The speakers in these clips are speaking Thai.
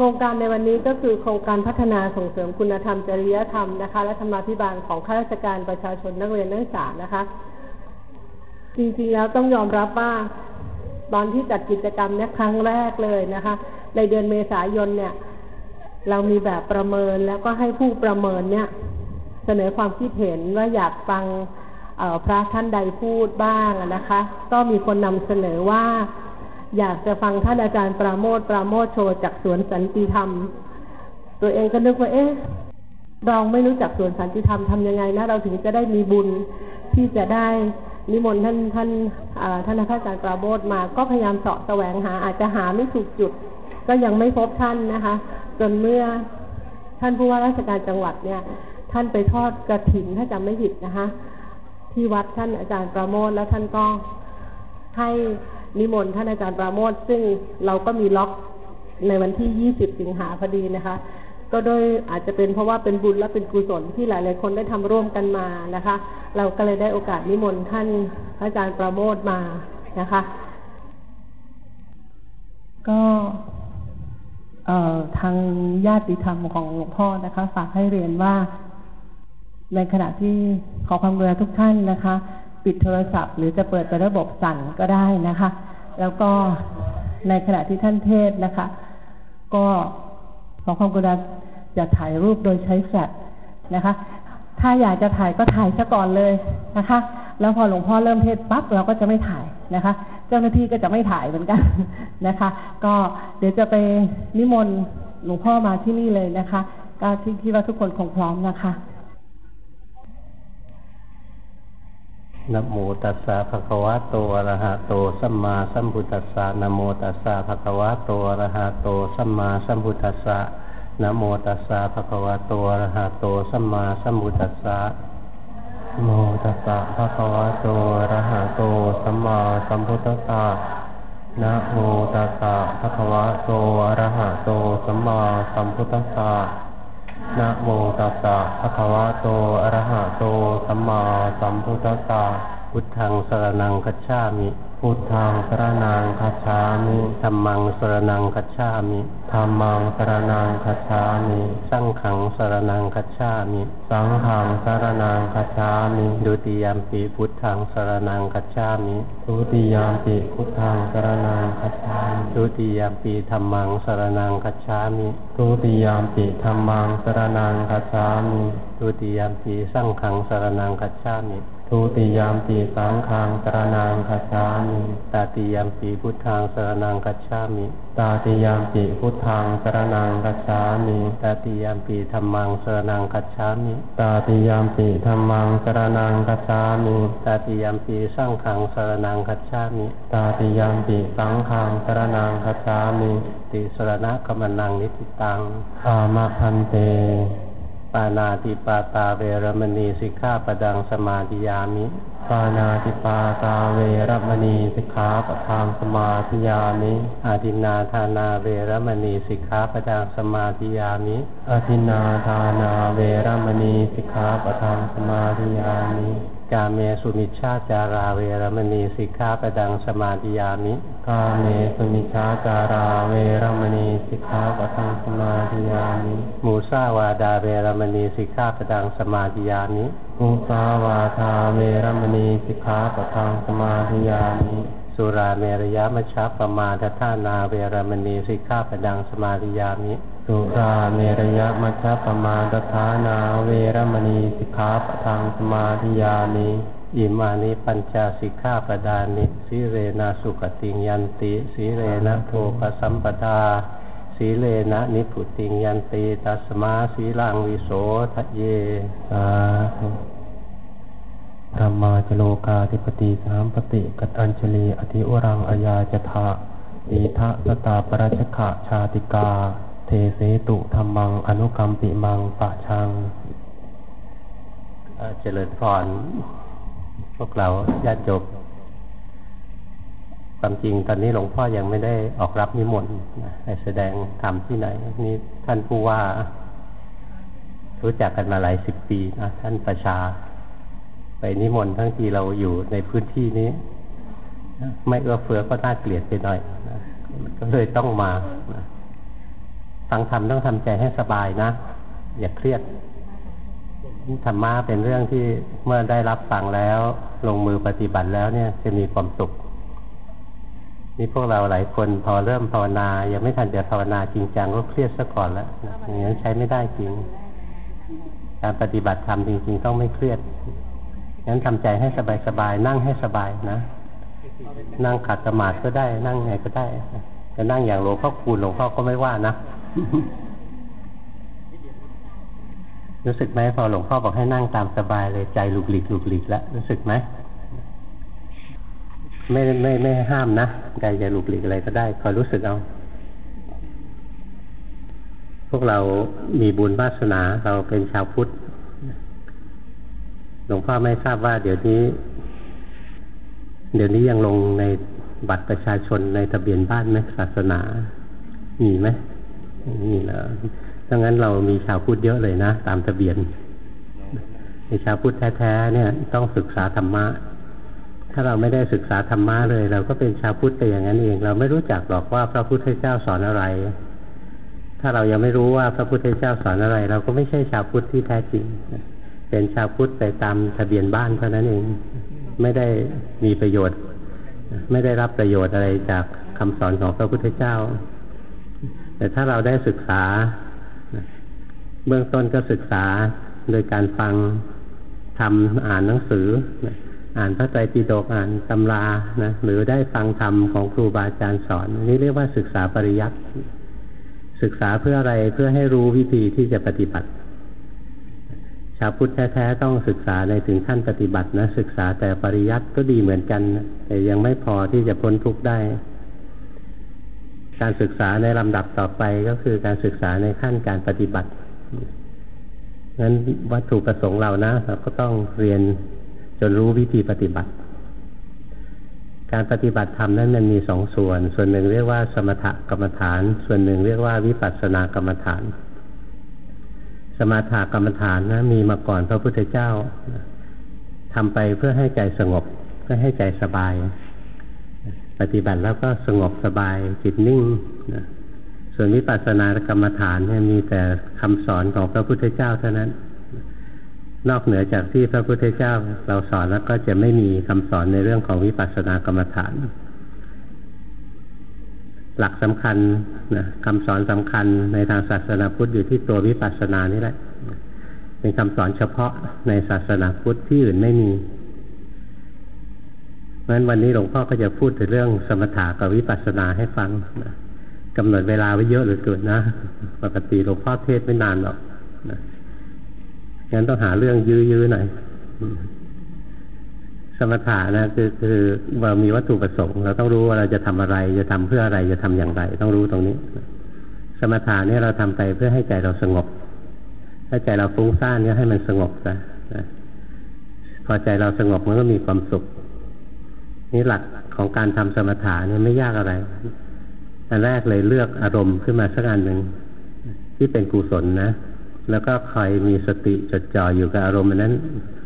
ครงการในวันนี้ก็คือโครงการพัฒนาส่งเสริมคุณธรรมจริยธรรมนะคะ และธรรมาภิบาลของข้าราชการประชาชนนักเรียนนักศึกษานะคะ จริงๆแล้วต้องยอมรับว่าตอนที่จัดกิจกรรมเนี่ยครั้งแรกเลยนะคะ ในเดือนเมษายนเนี่ย เรามีแบบประเมินแล้วก็ให้ผู้ประเมินเนี่ย เสนอความคิดเห็นว่าอยากฟังพระท่านใดพูดบ้างนะคะ ก็มีคนนำเสนอว่า อยากจะฟังท่านอาจารย์ปราโมทปราโมทโชว์จากสวนสันติธรรม ตัวเองก็นึกว่าเอ๊ะเราไม่รู้จักสวนสันติธรรมทำยังไงนะเราถึงจะได้มีบุญที่จะได้นิมนต์ท่านท่านท่านอาจารย์ปราโมทมาก็พยายามเสาะแสวงหา อาจจะหาไม่ถูกจุด ก็ยังไม่พบท่านนะคะ จนเมื่อท่านผู้ว่าราชการจังหวัดเนี่ย ท่านไปทอดกระถินถ้าจำไม่ผิดนะคะ ที่วัดท่านอาจารย์ประโมทแล้วท่านก็ให้ นิมนต์ท่านอาจารย์ปราโมทซึ่งเราก็มีล็อกในวันที่ 20 สิงหาพอดีนะคะ ก็โดยอาจจะเป็นเพราะว่าเป็นบุญและเป็นกุศลที่หลาย ๆ คนได้ทำร่วมกันมานะคะ เราก็เลยได้โอกาสนิมนต์ท่านอาจารย์ปราโมทมานะคะ ก็ทางญาติธรรมของหลวงพ่อนะคะ ฝากให้เรียนว่า ในขณะที่ขอความกรุณาทุกท่านนะคะ ปิดโทรศัพท์ หรือจะเปิดไประบบสั่นก็ได้นะคะ แล้วก็ในขณะที่ท่านเทศนะคะ ก็ขอความกรุณาอย่าถ่ายรูปโดยใช้แฟลชนะคะ ถ้าอยากจะถ่ายก็ถ่ายซะก่อนเลยนะคะ แล้วพอหลวงพ่อเริ่มเทศปั๊บเราก็จะไม่ถ่ายนะคะ เจ้าหน้าที่ก็จะไม่ถ่ายเหมือนกันนะคะ ก็เดี๋ยวจะไปนิมนต์หลวงพ่อมาที่นี่เลยนะคะก็ที่คิดว่าทุกคนคงพร้อมนะคะ นะโมตัสสะภะคะวะโตอะระหะโตสัมมาสัมพุทธัสสะนะโมตัสสะภะคะวะโตอะระหะโตสัมมาสัมพุทธัสสะนะโมตัสสะภะคะวะโตอะระหะโตสัมมาสัมพุทธัสสะโมตัสสะภะคะวะโตอะระหะโตสัมมาสัมพุทธัสสะนะโมตัสสะภะคะวะโตอะระหะโตสัมมาสัมพุทธัสสะ นะโมตัสสะภะคะวะโต อะระหะโต สัมมาสัมพุทธัสสะ พุทธังสรนังคัจฉามิ พุทธังสรนังคัจฉามิธรรมังสรนังคัจฉามิธรรมังสรนังคัจฉามิ สังขังสรนังคัจฉามิ สังขังสรนังคัจฉามิดุติยามปีพุทธังสรนังคัจฉามิดุติยามปีพุทธังสรนังคัจฉามิดุติยามปีธรรมังสรนังคัจฉามิดุติยามปีธรรมังสรนังคัจฉามิดุติยามปีสังขังสรนังคัจฉามิ ทุติยามปีสังฆังสรนังคัจฉามิตาติยามปีพุทธังสรนังคัจฉามิตาติยามปีพุทธังสรนังคัจฉามิตาติยามปีธรรมังสรนังคัจฉามิตาติยามปีธรรมังสรนังคัจฉามิตาติยามปีสังฆังสรนังคัจฉามิตาติยามปีสังฆังสรนังคัจฉามิติสรณะกมนังนิติตังอามะพันเต ปานาติปาตาเวรมณีสิกขาปดังสมาธิยามิปานาติปาตาเวรมณีสิกขาปทางสมาธิยามิอาทินาทานาเวรมณีสิกขาปดังสมาธิยามิอาทินาทานาเวรมณีสิกขาปทังสมาทิยามิ กาเมสุมิจฉาจาราเวรมณีสิกขาปทังสมาทิยามิ กาเมสุมิจฉาจาราเวรมณีสิกขาปทังสมาทิยามิมุสาวาทาเวรมณีสิกขาปทังสมาทิยามิ มุสาวาทา เวรมณี สิกขาปทัง สมาทิยามิสุราเมรยมัชชปมาทัฏฐานาเวรมณีสิกขาปทังสมาทิยามิ สุราเมรยะมัชฌปมาทฐานาเวรมณีสิกขาปทังสมาธิยานิอิมานิปัญจสิกขาปดานิสิเรนะสุขติยันติสิเรนะโทปสัมปทาสีเลนะนิพุติยันติตัสมาสีลังวิโสทะเยสาธุธรรมาจโลกาธิปติสามปฏิกตัญชลีอธิวรังอายาจทะอีทะสตาปรชขะชาติกา เทเสตุธรรมัง อนุกรรมปิมังปะชังเจริญพรพวกเราญาติโยมความจริงตอนนี้หลวงพ่อยังไม่ได้ออกรับนิมนต์ให้แสดงธรรมที่ไหน นี่ท่านผู้ว่า รู้จักกันมาหลายสิบปีนะท่านประชา ไปนิมนต์ทั้งที่เราอยู่ในพื้นที่นี้ ไม่เอื้อเฟื้อก็น่าเกลียดไปหน่อยก็เลยต้องมานะ ฟังธรรมต้องทำใจให้สบายนะ อย่าเครียดธรรมะเป็นเรื่องที่เมื่อได้รับฟังแล้ว ลงมือปฏิบัติแล้วเนี่ยจะมีความสุขนี่พวกเราหลายคนพอเริ่มภาวนายังไม่ทันจะภาวนาจริงจังก็เครียดซะก่อนแล้วนะอย่างนั้นใช้ไม่ได้จริง การปฏิบัติธรรมจริงๆต้องไม่เครียดงั้นทำใจให้สบายๆนั่งให้สบายนะ นั่งขัดสมาธิก็ได้นั่งไงก็ได้จะนั่งอย่างหลวงพ่อคูณหลวงพ่อก็ไม่ว่านะ รู้สึกไหมพอหลวงพ่อบอกให้นั่งตามสบายเลยใจหลุกหลีกหลุกหลีกแล้วรู้สึกไหมไม่ไม่ไม่ห้ามนะใจจะหลุกหลีกอะไรก็ได้คอยรู้สึกเอาพวกเรามีบุญวาสนาเราเป็นชาวพุทธหลวงพ่อไม่ทราบว่า เดี๋ยวนี้ เดี๋ยวนี้ยังลงในบัตรประชาชนในทะเบียนบ้านไหมศาสนา มีไหม มีแล้วดังนั้นเรามีชาวพุทธเยอะเลยนะ ตามทะเบียนในชาวพุทธแท้ๆเนี่ยต้องศึกษาธรรมะ ถ้าเราไม่ได้ศึกษาธรรมะเลย เราก็เป็นชาวพุทธไปอย่างนั้นเอง เราไม่รู้จักหรอกว่าพระพุทธเจ้าสอนอะไร ถ้าเรายังไม่รู้ว่าพระพุทธเจ้าสอนอะไร เราก็ไม่ใช่ชาวพุทธที่แท้จริง เป็นชาวพุทธไปตามทะเบียนบ้านเท่านั้นเอง ไม่ได้มีประโยชน์ ไม่ได้รับประโยชน์อะไรจากคำสอนของพระพุทธเจ้า แต่ถ้าเราได้ศึกษา เบื้องต้นก็ศึกษาโดยการฟังทำอ่านหนังสือ อ่านพระไตรปิฎกอ่านตำรานะหรือได้ฟังธรรมของครูบาอาจารย์สอนนี่เรียกว่าศึกษาปริยัติศึกษาเพื่ออะไรเพื่อให้รู้วิธีที่จะปฏิบัติ ชาวพุทธแท้ๆต้องศึกษาในถึงขั้นปฏิบัตินะศึกษาแต่ปริยัติก็ดีเหมือนกัน แต่ยังไม่พอที่จะพ้นทุกข์ได้ การศึกษาในลำดับต่อไปก็คือการศึกษาในขั้นการปฏิบัติงั้นวัตถุประสงค์เรานะเราก็ต้องเรียนจนรู้วิธีปฏิบัติ การปฏิบัติธรรมนั้นมันมีสองส่วน ส่วนหนึ่งเรียกว่าสมถกรรมฐาน ส่วนหนึ่งเรียกว่าวิปัสสนากรรมฐาน สมถกรรมฐานนะมีมาก่อนพระพุทธเจ้าทำไปเพื่อให้ใจสงบ เพื่อให้ใจสบาย ปฏิบัติแล้วก็สงบสบายจิตนิ่งนะส่วนวิปัสสนากรรมฐานเนี่ยมีแต่คำสอนของพระพุทธเจ้าเท่านั้น นอกเหนือจากที่พระพุทธเจ้าเราสอนแล้วก็จะไม่มีคำสอนในเรื่องของวิปัสสนากรรมฐาน หลักสำคัญนะคำสอนสำคัญในทางศาสนาพุทธอยู่ที่ตัววิปัสสนานี่แหละ เป็นคำสอนเฉพาะในศาสนาพุทธที่อื่นไม่มี เพราะฉะนั้นวันนี้หลวงพ่อก็จะพูดถึงเรื่องสมถะกับวิปัสสนาให้ฟังนะกำหนดเวลาไว้เยอะเหลือเกินนะ ปกติหลวงพ่อเทศไม่นานหรอกนะงั้นต้องหาเรื่องยื้อๆหน่อยสมถะนะคือคือเรามีวัตถุประสงค์ เราต้องรู้ว่าเราจะทำอะไร จะทำเพื่ออะไรจะทำอย่างไร ต้องรู้ตรงนี้ สมถะเนี่ยเราทำไปเพื่อให้ใจเราสงบ ถ้าใจเราฟุ้งซ่านก็ให้มันสงบซะนะพอใจเราสงบมันก็มีความสุข นี่หลักของการทำสมถะเนี่ยไม่ยากอะไร อันแรกเลยเลือกอารมณ์ขึ้นมาสักอันหนึ่งที่เป็นกุศลนะ แล้วก็คอยมีสติจดจ่ออยู่กับอารมณ์นั้น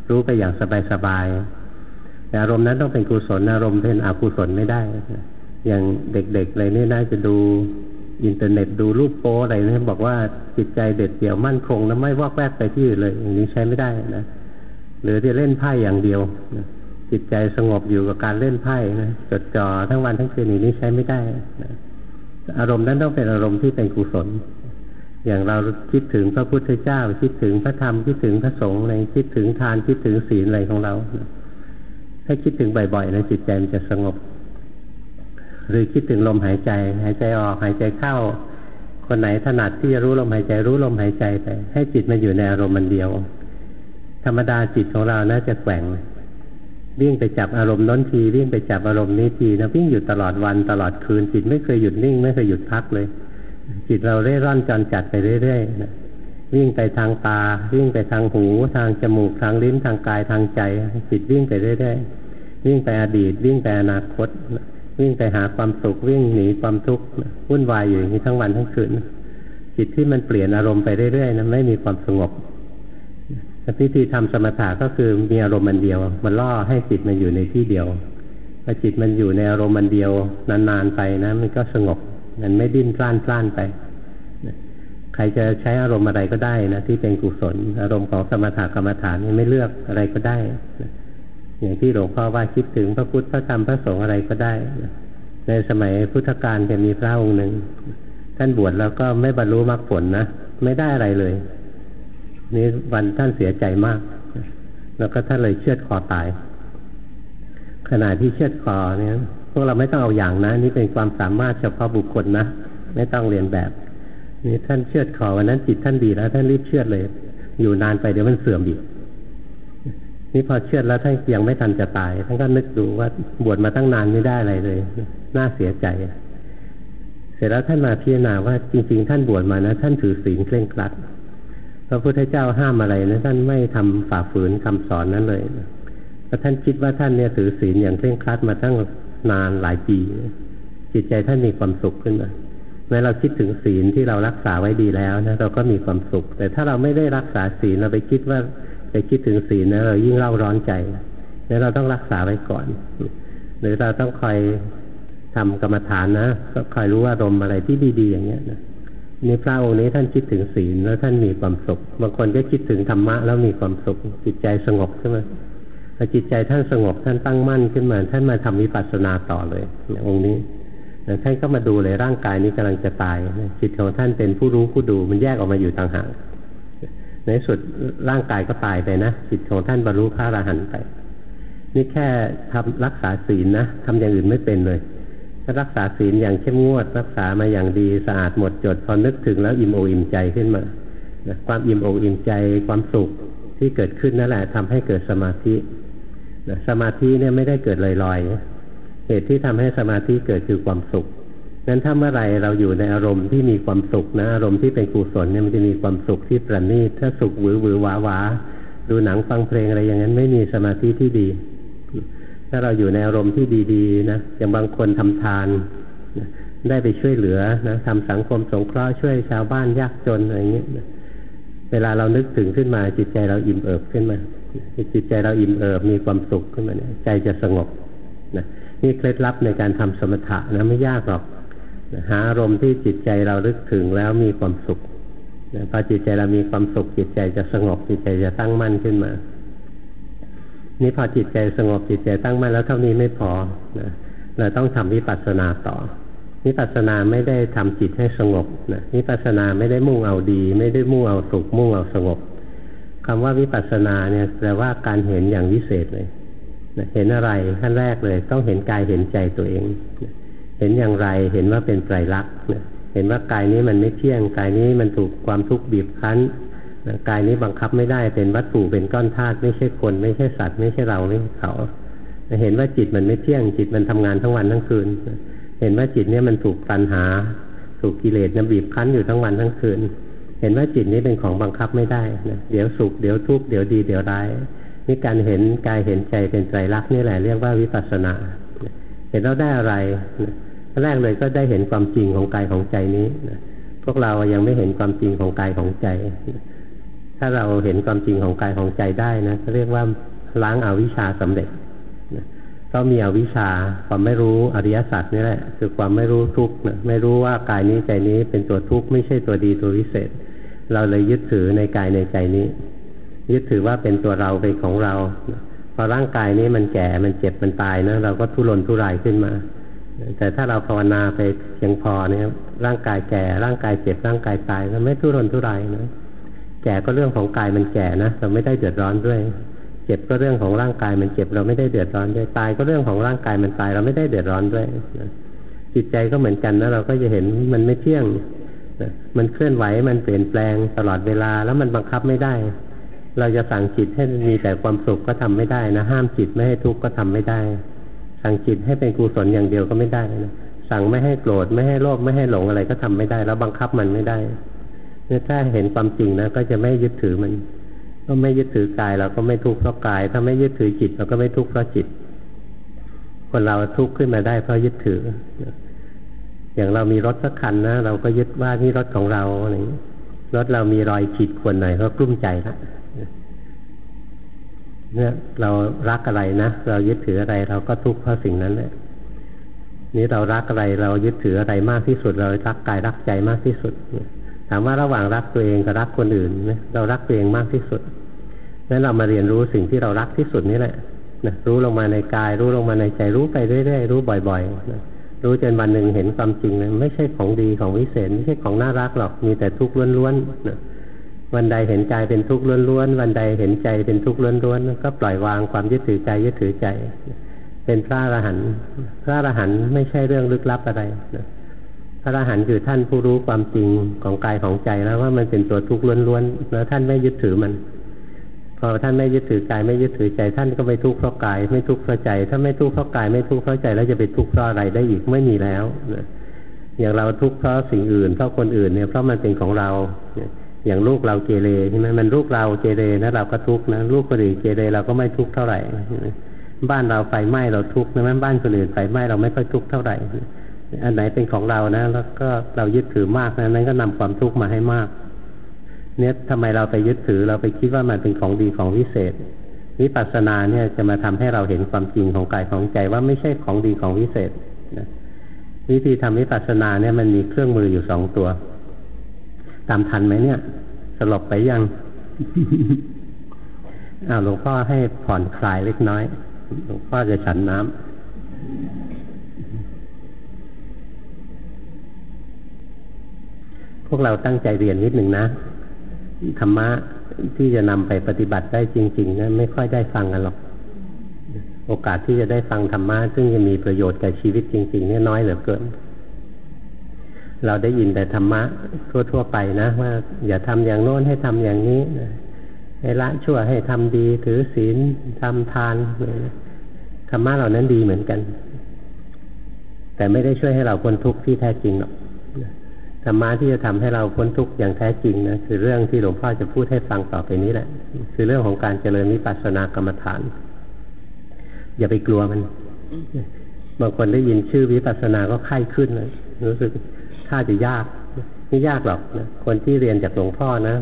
รู้ไปอย่างสบายๆแต่อารมณ์นั้นต้องเป็นกุศลอารมณ์เป็นอกุศลไม่ได้ อย่างเด็กๆอะไรนี่น่าจะดูอินเทอร์เน็ตดูรูปโป๊อะไรนะบอกว่าจิตใจเด็ดเดี่ยวมั่นคงแล้วไม่วอกแวกไปที่อื่นเลย อย่างนี้ใช้ไม่ได้นะหรือที่เล่นไพ่อย่างเดียวนะ จิตใจสงบอยู่กับการเล่นไพ่นะจดจ่อทั้งวันทั้งคืนนี้ใช้ไม่ได้นะอารมณ์นั้นต้องเป็นอารมณ์ที่เป็นกุศล อย่างเราคิดถึงพระพุทธเจ้า คิดถึงพระธรรมคิดถึงพระสงฆ์อะไรคิดถึงทานคิดถึงศีลอะไรของเราถ้าคิดถึงบ่อยๆนะจิตใจมันจะสงบ หรือคิดถึงลมหายใจ หายใจออกหายใจเข้า คนไหนถนัดที่จะรู้ลมหายใจรู้ลมหายใจไปให้จิตมันอยู่ในอารมณ์มันเดียว ธรรมดาจิตของเราน่าจะแกว่ง วิ่งไปจับอารมณ์น้นทีวิ่งไปจับอารมณ์นี้ทีนะวิ่งอยู่ตลอดวันตลอดคืนจิตไม่เคยหยุดนิ่งไม่เคยหยุดพักเลย จิตเราเร่ร่อนจรจัดไปเรื่อยๆนะวิ่งไปทางตา วิ่งไปทางหู ทางจมูกทางลิ้นทางกายทางใจ จิตวิ่งไปเรื่อยๆวิ่งไปอดีต วิ่งไปอนาคต วิ่งไปหาความสุขวิ่งหนีความทุกข์วุ่นวายอยู่อย่างนี้ทั้งวันทั้งคืนจิตที่มันเปลี่ยนอารมณ์ไปเรื่อยๆนะไม่มีความสงบ วิธีทำสมถะก็คือมีอารมณ์มันเดียว มันล่อให้จิตมันอยู่ในที่เดียวพอจิตมันอยู่ในอารมณ์มันเดียวนานๆไปนะ มันก็สงบ มันไม่ดิ้นพล่านพล่านไป ใครจะใช้อารมณ์อะไรก็ได้นะที่เป็นกุศล อารมณ์ของสมถกรรมฐานนี่ไม่เลือกอะไรก็ได้ อย่างที่หลวงพ่อว่าคิดถึงพระพุทธพระธรรมพระสงฆ์อะไรก็ได้ ในสมัยพุทธกาลจะมีพระองค์หนึ่งท่านบวชแล้วก็ไม่บรรลุมรรคผลนะ ไม่ได้อะไรเลย นี่วันท่านเสียใจมาก แล้วก็ท่านเลยเชือดคอตาย ขณะที่เชือดคอเนี่ยพวกเราไม่ต้องเอาอย่างนะ นี่เป็นความสามารถเฉพาะบุคคลนะไม่ต้องเรียนแบบ นี่ท่านเชือดคอวันนั้นจิตท่านดีแล้ว ท่านรีบเชือดเลย อยู่นานไปเดี๋ยวมันเสื่อมอีกนี่พอเชือดแล้วท่านยังไม่ทันจะตายท่านก็นึกดูว่าบวชมาตั้งนานไม่ได้อะไรเลย น่าเสียใจเสร็จแล้วท่านมาพิจารณาว่าจริง ๆ ท่านบวชมานะ ท่านถือศีลเคร่งครัด ระพุทธเจ้าห้ามอะไรนะท่านไม่ทำฝ่าฝืนคำสอนนั้นเลยเพราท่านคิดว่าท่านเนี่ยถือศีลอย่างเคร่งครัดมาตั้งนานหลายปีจิตใจท่านมีความสุขขึ้นมาเมื่อเราคิดถึงศีลที่เรารักษาไว้ดีแล้วนะเราก็มีความสุข แต่ถ้าเราไม่ได้รักษาศีลเราไปคิดว่าไปคิดถึงศีลนะเรายิ่งเล่าร้อนใจแล้วเราต้องรักษาไว้ก่อน หรือเราต้องคอยทำกรรมฐานนะก็คอยรู้ว่าอารมอะไรที่ดี ๆ อย่างเงี้ยนะ นี่พระองค์นี้ท่านคิดถึงศีลแล้วท่านมีความสุข บางคนก็คิดถึงธรรมะแล้วมีความสุข จิตใจสงบขึ้นมพอจิตใจท่านสงบท่านตั้งมั่นขึ้นมา ท่านมาทำวิปัสสนาต่อเลยองค์นี้ท่านก็มาดูเลยร่างกายนี้กำลังจะตายจิตของท่านเป็นผู้รู้ผู้ดูมันแยกออกมาอยู่ต่างหากในสุดร่างกายก็ตายไปนะจิตของท่านบรรลุพระอรหันต์ไป นี่แค่ทำรักษาศีลนะทำอย่างอื่นไม่เป็นเลย รักษาศีลอย่างเข้มงวด รักษามาอย่างดีสะอาดหมดจดพอนึกถึงแล้วอิ่มอกอิ่มใจขึ้นมานะความอิ่มอกอิ่มใจความสุขที่เกิดขึ้นนั่นแหละทำให้เกิดสมาธินะสมาธิเนี่ยไม่ได้เกิดลอยๆ เหตุที่ทำให้สมาธิเกิดคือความสุขนั้นถ้าเมื่อไรเราอยู่ในอารมณ์ที่มีความสุขนะอารมณ์ที่เป็นกุศลเนี่ยมันจะมีความสุขที่ประณีตถ้าสุขหวือหวือหวาหวาดูหนังฟังเพลงอะไรอย่างนั้นไม่มีสมาธิที่ดี ถ้าเราอยู่ในอารมณ์ที่ดีๆนะอย่างบางคนทำทานนะได้ไปช่วยเหลือนะทำสังคมสงเคราะห์ช่วยชาวบ้านยากจนอะไรเงี้ยนะเวลาเรานึกถึงขึ้นมาจิตใจเราอิ่มเอิบขึ้นมาจิตใจเราอิ่มเอิบมีความสุขขึ้นมาเนี่ยใจจะสงบนะนี่เคล็ดลับในการทำสมถะนะไม่ยากหรอกนะหาอารมณ์ที่จิตใจเราลึกถึงแล้วมีความสุขนะพอจิตใจเรามีความสุขจิตใจจะสงบจิตใจจะตั้งมั่นขึ้นมา นี่พอจิตใจสงบจิตใจตั้งมั่นแล้วเท่านี้ไม่พอนะเราต้องทำวิปัสสนาต่อวิปัสสนาไม่ได้ทำจิตให้สงบนะวิปัสสนาไม่ได้มุ่งเอาดี ไม่ได้มุ่งเอาสุขมุ่งเอาสงบคำว่าวิปัสสนาเนี่ยแปลว่าการเห็นอย่างวิเศษเลยนะเห็นอะไรขั้นแรกเลย ต้องเห็นกายเห็นใจตัวเองนะเห็นอย่างไรเห็นว่าเป็นไตรลักษณ์นะเห็นว่ากายนี้มันไม่เที่ยงกายนี้มันถูกความทุกข์บีบคั้น กายนี้บังคับไม่ได้เป็นวัตถุเป็นก้อนธาตุไม่ใช่คน ไม่ใช่สัตว์ ไม่ใช่เราไม่ใช่เขาเห็นว่าจิตมันไม่เที่ยงจิตมันทำงานทั้งวันทั้งคืน เห็นว่าจิตเนี่ยมันถูกตัณหา ถูกกิเลสนบีบคั้นอยู่ทั้งวันทั้งคืน เห็นว่าจิตนี้เป็นของบังคับไม่ได้นะเดี๋ยวสุขเดี๋ยวทุกข์เดี๋ยวดีเดี๋ยวร้ายนี่การเห็นกายเห็นใจเป็นไตรลักษณ์นี่แหละเรียกว่าวิปัสสนา เห็นแล้วได้อะไรแรกเลยก็ได้เห็นความจริงของกายของใจนี้พวกเรายังไม่เห็นความจริงของกายของใจ ถ้าเราเห็นความจริงของกายของใจได้นะเรียกว่าล้างอาวิชชาสำเร็จก็มีอวิชชาความไม่รู้อริยสัจนี่แหละ คือความไม่รู้ทุกข์นะไม่รู้ว่ากายนี้ใจนี้เป็นตัวทุกข์ไม่ใช่ตัวดีตัววิเศษ เราเลยยึดถือในกายในใจนี้ ยึดถือว่าเป็นตัวเราเป็นของเราพอร่างกายนี้มันแก่มันเจ็บมันตายนะเราก็ทุรนทุรายขึ้นมา แต่ถ้าเราภาวนาไปเพียงพอเนี่ยร่างกายแก่ร่างกายเจ็บร่างกายตายมันไม่ทุรนทุรายนะ แก่ก็เรื่องของกายมันแก่นะเราไม่ได้เดือดร้อนด้วย เจ็บก็เรื่องของร่างกายมันเจ็บเราไม่ได้เดือดร้อนด้วยตายก็เรื่องของร่างกายมันตาย เราไม่ได้เดือดร้อนด้วยจิตใจก็เหมือนกันนะเราก็จะเห็นมันไม่เที่ยงมันเคลื่อนไหวมันเปลี่ยนแปลงตลอดเวลาแล้วมันบังคับไม่ได้ เราจะสั่งจิตให้มีแต่ความสุขก็ทำไม่ได้นะห้ามจิตไม่ให้ทุกข์ก็ทำไม่ได้ สั่งจิตให้เป็นกุศลอย่างเดียวก็ไม่ได้นะสั่งไม่ให้โกรธไม่ให้โลภไม่ให้หลงอะไรก็ทำไม่ได้ แล้วบังคับมันไม่ได้ ถ้าเห็นความจริงนะก็จะไม่ยึดถือมัน ก็ไม่ยึดถือกายเราก็ไม่ทุกข์เพราะกาย ถ้าไม่ยึดถือจิตเราก็ไม่ทุกข์เพราะจิต คนเราทุกข์ขึ้นมาได้เพราะยึดถือ อย่างเรามีรถสักคันนะเราก็ยึดว่านี่รถของเราอะไรรถเรามีรอยขีดข่วนหน่อยก็กลุ้มใจละเนี่ยเรารักอะไรนะเรายึดถืออะไร เราก็ทุกข์เพราะสิ่งนั้นแหละนี่เรารักอะไรเรายึดถืออะไรมากที่สุด เรารักกายรักใจมากที่สุด ถามว่าระหว่างรักตัวเองกับรักคนอื่นนะเรารักตัวเองมากที่สุดนั้นเรามาเรียนรู้สิ่งที่เรารักที่สุดนี่แหละนะรู้ลงมาในกาย รู้ลงมาในใจรู้ไปเรื่อยๆรู้บ่อยๆนะรู้จนวันหนึ่งเห็นความจริงเลยไม่ใช่ของดีของวิเศษไม่ใช่ของน่ารักหรอกมีแต่ทุกข์ล้วนๆนะวันใดเห็นกายเป็นทุกข์ล้วนๆวันใดเห็นใจเป็นทุกข์ล้วนๆก็ปล่อยวางความยึดถือใจยึดถือใจ เป็นพระอรหันต์พระอรหันต์ไม่ใช่เรื่องลึกลับอะไรนะ พระอรหันต์คือท่านผู้รู้ความจริงของกายของใจแล้วว่ามันเป็นตัวทุกข์ล้วนๆแล้วท่านไม่ยึดถือมัน พอท่านไม่ยึดถือกายไม่ยึดถือใจ ท่านก็ไม่ทุกข์เพราะกาย ไม่ทุกข์เพราะใจ ถ้าไม่ทุกข์เพราะกายไม่ทุกข์เพราะใจแล้วจะไปทุกข์เพราะอะไรได้อีกไม่มีแล้วอย่างเราทุกข์เพราะสิ่งอื่นเพราะคนอื่นเนี่ยเพราะมันเป็นของเราอย่างลูกเราเกเรใช่ไหมมันลูกเราเกเรนะเราก็ทุกข์นะลูกคนอื่นเกเรเราก็ไม่ทุกข์เท่าไหร่บ้านเราไฟไหม้เราทุกข์นะบ้านคนอื่นไฟไหม้เราไม่ค่อยทุกข์เท่าไหร่ อันไหนเป็นของเรานะ แล้วก็เรายึดถือมากนะนั้นก็นำความทุกข์มาให้มาก เนี่ยทำไมเราไปยึดถือเราไปคิดว่ามันเป็นของดีของวิเศษวิปัสสนาเนี่ยจะมาทำให้เราเห็นความจริงของกายของใจว่าไม่ใช่ของดีของวิเศษนะวิธีทำวิปัสสนาเนี่ยมันมีเครื่องมืออยู่สองตัว ตามทันไหมเนี่ย สลบไปยังอ้าวหลวงพ่อให้ผ่อนคลายเล็กน้อย หลวงพ่อจะฉันน้ำ พวกเราตั้งใจเรียนนิดหนึ่งนะธรรมะที่จะนำไปปฏิบัติได้จริงๆนะไม่ค่อยได้ฟังกันหรอก โอกาสที่จะได้ฟังธรรมะซึ่งจะมีประโยชน์กับชีวิตจริงๆเนี่ยน้อยเหลือเกิน เราได้ยินแต่ธรรมะทั่วๆไปนะว่า อย่าทำอย่างโน้นให้ทำอย่างนี้ให้ละชั่วให้ทำดีถือศีลทำทานธรรมะเหล่านั้นดีเหมือนกัน แต่ไม่ได้ช่วยให้เราพ้นทุกข์ที่แท้จริงหรอก ธรรมะที่จะทำให้เราพ้นทุกข์อย่างแท้จริงนะคือเรื่องที่หลวงพ่อจะพูดให้ฟังต่อไปนี้แหละ คือเรื่องของการเจริญวิปัสสนากรรมฐาน อย่าไปกลัวมัน บางคนได้ยินชื่อวิปัสสนาก็ไข้ขึ้นเลยรู้สึกถ้าจะยากไม่ยากหรอกนะคนที่เรียนจากหลวงพ่อนะ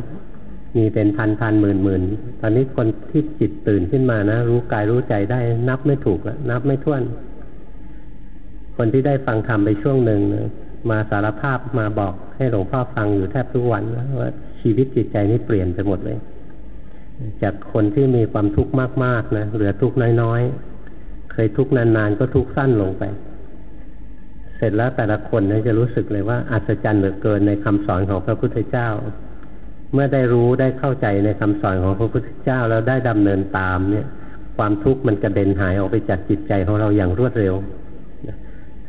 มีเป็นพันพันหมื่นหมื่นตอนนี้คนที่จิตตื่นขึ้นมานะ รู้กายรู้ใจได้ นับไม่ถูกแล้วนับไม่ถ้วน คนที่ได้ฟังธรรมไปช่วงหนึ่งนะ มาสารภาพมาบอกให้หลวงพ่อฟังอยู่แทบทุกวันว่าชีวิตจิตใจนี้เปลี่ยนไปหมดเลย จากคนที่มีความทุกข์มากๆนะเหลือทุกข์น้อยๆ เคยทุกข์นานๆ ก็ทุกข์สั้นลงไป เสร็จแล้วแต่ละคนนะจะรู้สึกเลยว่าอัศจรรย์เหลือเกินในคำสอนของพระพุทธเจ้า เมื่อได้รู้ได้เข้าใจในคำสอนของพระพุทธเจ้าแล้วได้ดำเนินตามเนี่ย ความทุกข์มันกระเด็นหายออกไปจากจิตใจของเราอย่างรวดเร็ว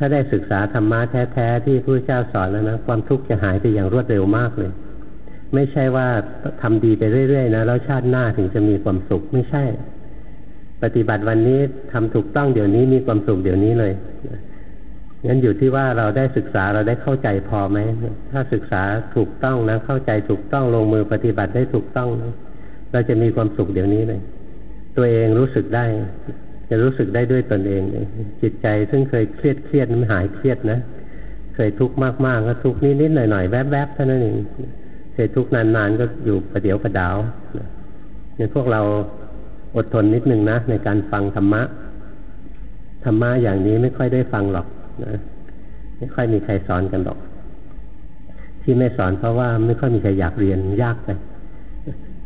ถ้าได้ศึกษาธรรมะแท้ๆที่พระเจ้าสอนแล้วนะความทุกข์จะหายไปอย่างรวดเร็วมากเลย ไม่ใช่ว่าทำดีไปเรื่อยๆนะแล้วชาติหน้าถึงจะมีความสุขไม่ใช่ ปฏิบัติวันนี้ทำถูกต้องเดี๋ยวนี้มีความสุขเดี๋ยวนี้เลยงั้นอยู่ที่ว่าเราได้ศึกษาเราได้เข้าใจพอไหมถ้าศึกษาถูกต้องนะเข้าใจถูกต้องลงมือปฏิบัติได้ถูกต้องนะเราจะมีความสุขเดี๋ยวนี้เลย ตัวเองรู้สึกได้ จะรู้สึกได้ด้วยตนเอง จิตใจซึ่งเคยเครียดเครียดมันหายเครียดนะเคยทุกข์มากๆก็ทุกข์นิดๆหน่อยๆแวบๆเท่านั้นเองเคยทุกข์นานๆก็อยู่ประเดี๋ยวประดาวเนี่ยพวกเราอดทนนิดนึงนะในการฟังธรรมะธรรมะอย่างนี้ไม่ค่อยได้ฟังหรอกนะไม่ค่อยมีใครสอนกันหรอก ที่ไม่สอนเพราะว่าไม่ค่อยมีใครอยากเรียนยากไป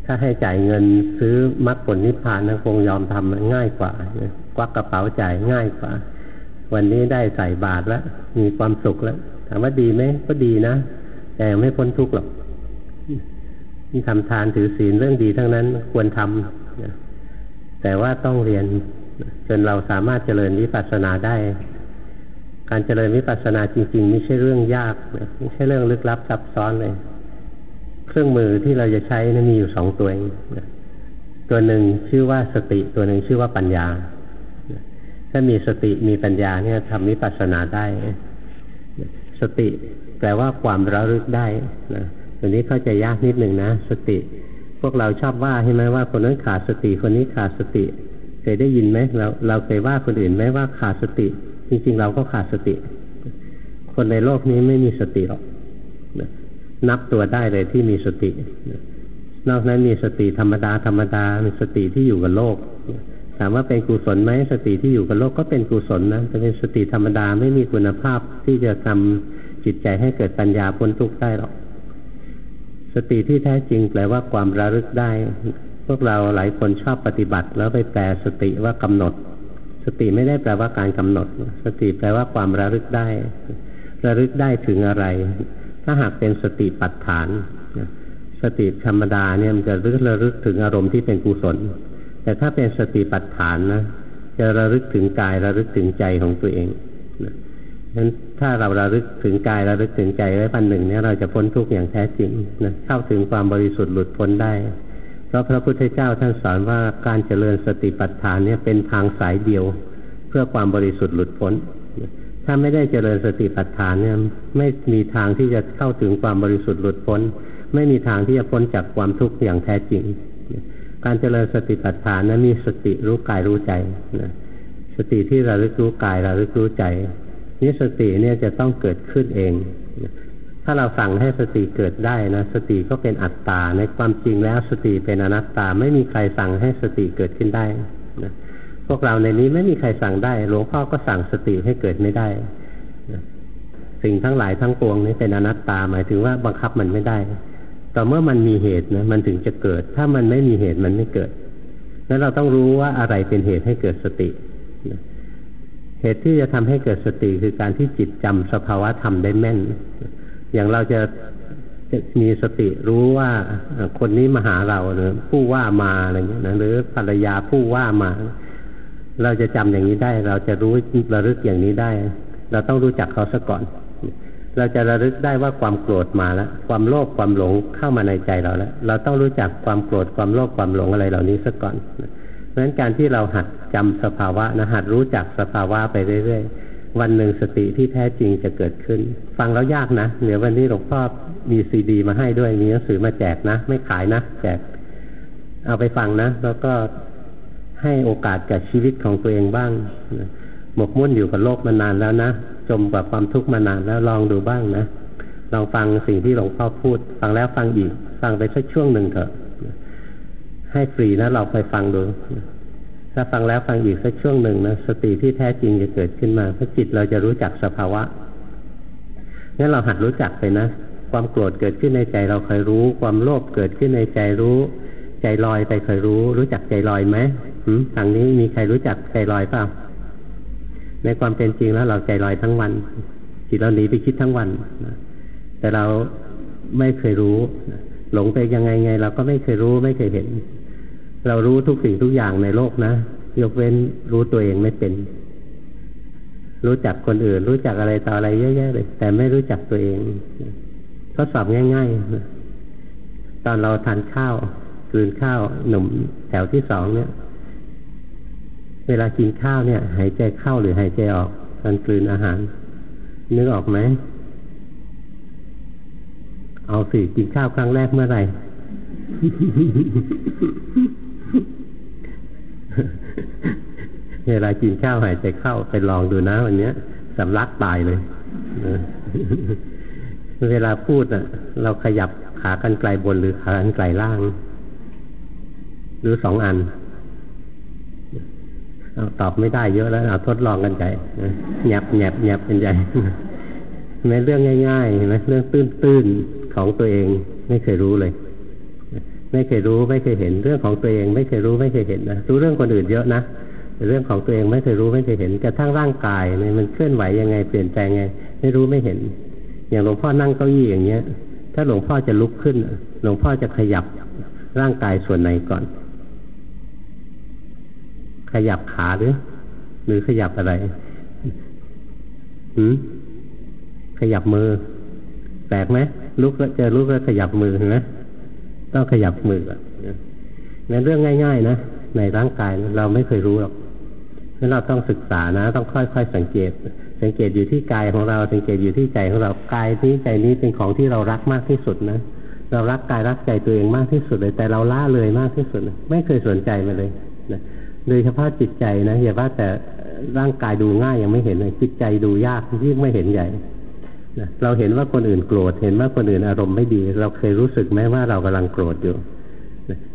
ถ้าให้จ่ายเงินซื้อมรรคผลนิพพานนะคงยอมทำง่ายกว่าควักกระเป๋าจ่ายง่ายกว่า วันนี้ได้ใส่บาตรแล้ว มีความสุขแล้ว ถามว่าดีไหมก็ดีนะ แต่ไม่พ้นทุกข์หรอกที่ทำทานถือศีลเรื่องดีทั้งนั้นควรทำแต่ว่าต้องเรียนจนเราสามารถเจริญวิปัสสนาได้ การเจริญวิปัสสนาจริง ๆ ไม่ใช่เรื่องยากไม่ใช่เรื่องลึกลับซับซ้อนเลย เครื่องมือที่เราจะใช้นะมีอยู่สองตัวเองตัวหนึ่งชื่อว่าสติตัวหนึ่งชื่อว่าปัญญา ถ้ามีสติมีปัญญาเนี่ยทำวิปัสสนาได้ สติแปลว่าความระลึกได้นะตัวนี้เข้าใจยากนิดหนึ่งนะ สติ พวกเราชอบว่าใช่ไหมว่าคนนั้นขาดสติคนนี้ขาดสติ เคยได้ยินไหมเราเราเคยว่าคนอื่นไหมว่าขาดสติ จริงๆ เราก็ขาดสติ คนในโลกนี้ไม่มีสติหรอก นับตัวได้เลยที่มีสติ นอกนั้นมีสติธรรมดาธรรมดาเป็นสติที่อยู่กับโลก ถามว่าเป็นกุศลไหมสติที่อยู่กับโลกก็เป็นกุศลนะแต่เป็นสติธรรมดาไม่มีคุณภาพที่จะทำจิตใจให้เกิดปัญญาพ้นทุกข์ได้หรอก สติที่แท้จริงแปลว่าความระลึกได้ พวกเราหลายคนชอบปฏิบัติ แล้วไปแปลสติว่ากำหนด สติไม่ได้แปลว่าการกำหนด สติแปลว่าความระลึกได้ ระลึกได้ถึงอะไร ถ้าหากเป็นสติปัฏฐานสติธรรมดาเนี่ยมันจะระลึกระลึกถึงอารมณ์ที่เป็นกุศล แต่ถ้าเป็นสติปัฏฐานนะจะระลึกถึงกายระลึกถึงใจของตัวเองนะฉะนั้นถ้าเราระลึกถึงกายระลึกถึงใจไว้ปันหนึ่งเนี่ยเราจะพ้นทุกข์อย่างแท้จริงนะเข้าถึงความบริสุทธิ์หลุดพ้นได้ เพราะพระพุทธเจ้าท่านสอนว่าการเจริญสติปัฏฐานเนี่ยเป็นทางสายเดียว เพื่อความบริสุทธิ์หลุดพ้น ถ้าไม่ได้เจริญสติปัฏฐานเนี่ยไม่มีทางที่จะเข้าถึงความบริสุทธิ์หลุดพ้น ไม่มีทางที่จะพ้นจากความทุกข์อย่างแท้จริง การเจริญสติปัฏฐานนั้นมีสติรู้กายรู้ใจนะสติที่ระลึกรู้กายระลึกรู้ใจนี่สติเนี่ยจะต้องเกิดขึ้นเอง ถ้าเราสั่งให้สติเกิดได้นะสติก็เป็นอัตตาในความจริงแล้วสติเป็นอนัตตาไม่มีใครสั่งให้สติเกิดขึ้นได้ พวกเราในนี้ไม่มีใครสั่งได้ หลวงพ่อก็สั่งสติให้เกิดไม่ได้ สิ่งทั้งหลายทั้งปวงนี้เป็นอนัตตาหมายถึงว่าบังคับมันไม่ได้ ต่อเมื่อมันมีเหตุนะมันถึงจะเกิด ถ้ามันไม่มีเหตุมันไม่เกิดแล้วเราต้องรู้ว่าอะไรเป็นเหตุให้เกิดสติเหตุที่จะทำให้เกิดสติคือการที่จิตจำสภาวะธรรมได้แม่น อย่างเราจะจะมีสติรู้ว่าคนนี้มาหาเราหรือผู้ว่ามาอะไรเงี้ยนะหรือภรรยาผู้ว่ามา เราจะจำอย่างนี้ได้ เราจะรู้ระลึกอย่างนี้ได้ เราต้องรู้จักเขาซะก่อน เราจะระลึกได้ว่าความโกรธมาแล้ว ความโลภความหลงเข้ามาในใจเราแล้ว เราต้องรู้จักความโกรธความโลภความหลงอะไรเหล่านี้ซะก่อนเพราะฉะนั้นการที่เราหัดจำสภาวะนะหัดรู้จักสภาวะไปเรื่อยๆ วันหนึ่งสติที่แท้จริงจะเกิดขึ้น ฟังแล้วยากนะเดี๋ยววันนี้หลวงพ่อมีซีดี มาให้ด้วยมีหนังสือมาแจกนะ ไม่ขายนะแจกเอาไปฟังนะ แล้วก็ ให้โอกาสกับชีวิตของตัวเองบ้างหมกมุ่นอยู่กับโลกมานานแล้วนะจมกับความทุกข์มานานแล้วลองดูบ้างนะลองฟังสิ่งที่หลวงพ่อพูด ฟังแล้วฟังอีก ฟังไปสักช่วงหนึ่งเถอะ ให้ฟรีนะเราไปฟังดู ถ้าฟังแล้วฟังอีกสักช่วงหนึ่งนะสติที่แท้จริงจะเกิดขึ้นมาเพราะจิตเราจะรู้จักสภาวะงั้นเราหัดรู้จักไปนะ ความโกรธเกิดขึ้นในใจเราเคยรู้ ความโลภเกิดขึ้นในใจรู้ ใจลอยไปเคยรู้ รู้จักใจลอยไหม ทางนี้มีใครรู้จักใจลอยเปล่า ในความเป็นจริงแล้วเราใจลอยทั้งวัน จิตเราหนีไปคิดทั้งวัน แต่เราไม่เคยรู้หลงไปยังไงไง เราก็ไม่เคยรู้ไม่เคยเห็น เรารู้ทุกสิ่งทุกอย่างในโลกนะ ยกเว้นรู้ตัวเองไม่เป็น รู้จักคนอื่น รู้จักอะไรต่ออะไรเยอะแยะเลย แต่ไม่รู้จักตัวเองทดสอบง่ายๆตอนเราทานข้าวกลืนข้าวหนุ่มแถวที่สองเนี่ย เวลากินข้าวเนี่ย หายใจเข้าหรือหายใจออกตอนกลืนอาหาร นึกออกไหม เอาสิกินข้าวครั้งแรกเมื่อไหร่ เวลากินข้าวหายใจเข้าไปลองดูนะวันนี้สำลักตายเลย เวลาพูดอะ เราขยับขากันไกลบนหรือขากันไกลล่าง หรือสองอัน เอาตอบไม่ได้เยอะแล้วเอาทดลองกันใจแยบแยบแยบเป็นใหญ่แม้เรื่องง่ายๆเห็นไหมเรื่องตื้นๆของตัวเองไม่เคยรู้เลย ไม่เคยรู้ไม่เคยเห็น เรื่องของตัวเอง ไม่เคยรู้ไม่เคยเห็นนะรู้เรื่องคนอื่นเยอะนะแต่เรื่องของตัวเองไม่เคยรู้ไม่เคยเห็นกระทั่งร่างกายเนี่ยมันเคลื่อนไหวยังไงเปลี่ยนแปลงไง ไม่รู้ไม่เห็น อย่างหลวงพ่อนั่งเก้าอี้อย่างเงี้ย ถ้าหลวงพ่อจะลุกขึ้น หลวงพ่อจะขยับร่างกายส่วนไหนก่อน ยับขาหรือ หรือขยับอะไรหืมขยับมือ แปลกไหมลุกแล้วเจอลุกแล้วขยับมือเห็นไหมต้องขยับมืออะนั่นเรื่องง่าย ๆ นะในร่างกายเราไม่เคยรู้หรอกนั้นเราต้องศึกษานะ ต้องค่อยๆสังเกต สังเกตอยู่ที่กายของเรา สังเกตอยู่ที่ใจของเรากายนี้ใจนี้เป็นของที่เรารักมากที่สุดนะเรารักกายรักใจตัวเองมากที่สุดเลย แต่เราละเลยมากที่สุด ไม่เคยสนใจมาเลยนะ โดยเฉพาะจิตใจนะอย่าว่าแต่ร่างกายดูง่ายยังไม่เห็นเลยจิตใจดูยากยิ่งไม่เห็นใหญ่นะเราเห็นว่าคนอื่นโกรธเห็นว่าคนอื่นอารมณ์ไม่ดี เราเคยรู้สึกไหมว่าเรากำลังโกรธอยู่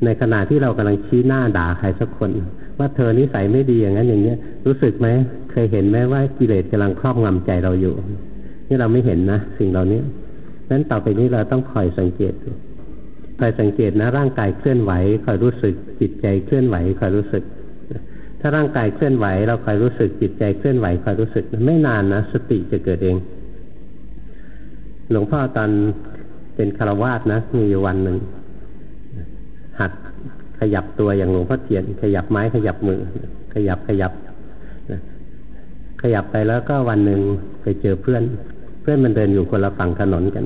ในขณะที่เรากำลังชี้หน้าด่าใครสักคน ว่าเธอนิสัยไม่ดีอย่างนั้นอย่างเนี้ย รู้สึกไหมเคยเห็นไหมว่ากิเลสกำลังครอบงำใจเราอยู่ นี่เราไม่เห็นนะสิ่งเหล่านี้นั้นต่อไปนี้เราต้องคอยสังเกตคอยสังเกตนะร่างกายเคลื่อนไหวคอยรู้สึกจิตใจเคลื่อนไหวคอยรู้สึก ถ้าร่างกายเคลื่อนไหว เราคอยรู้สึกจิตใจเคลื่อนไหวคอยรู้สึกไม่นานนะสติจะเกิดเอง หลวงพ่อตอนเป็นคารวาสนะมีอยู่วันหนึ่งหัดขยับตัวอย่างหลวงพ่อเทียน ขยับไม้ขยับมือ ขยับขยับขยับไปแล้วก็วันหนึ่งไปเจอเพื่อน เพื่อนมันเดินอยู่คนละฝั่งถนนกัน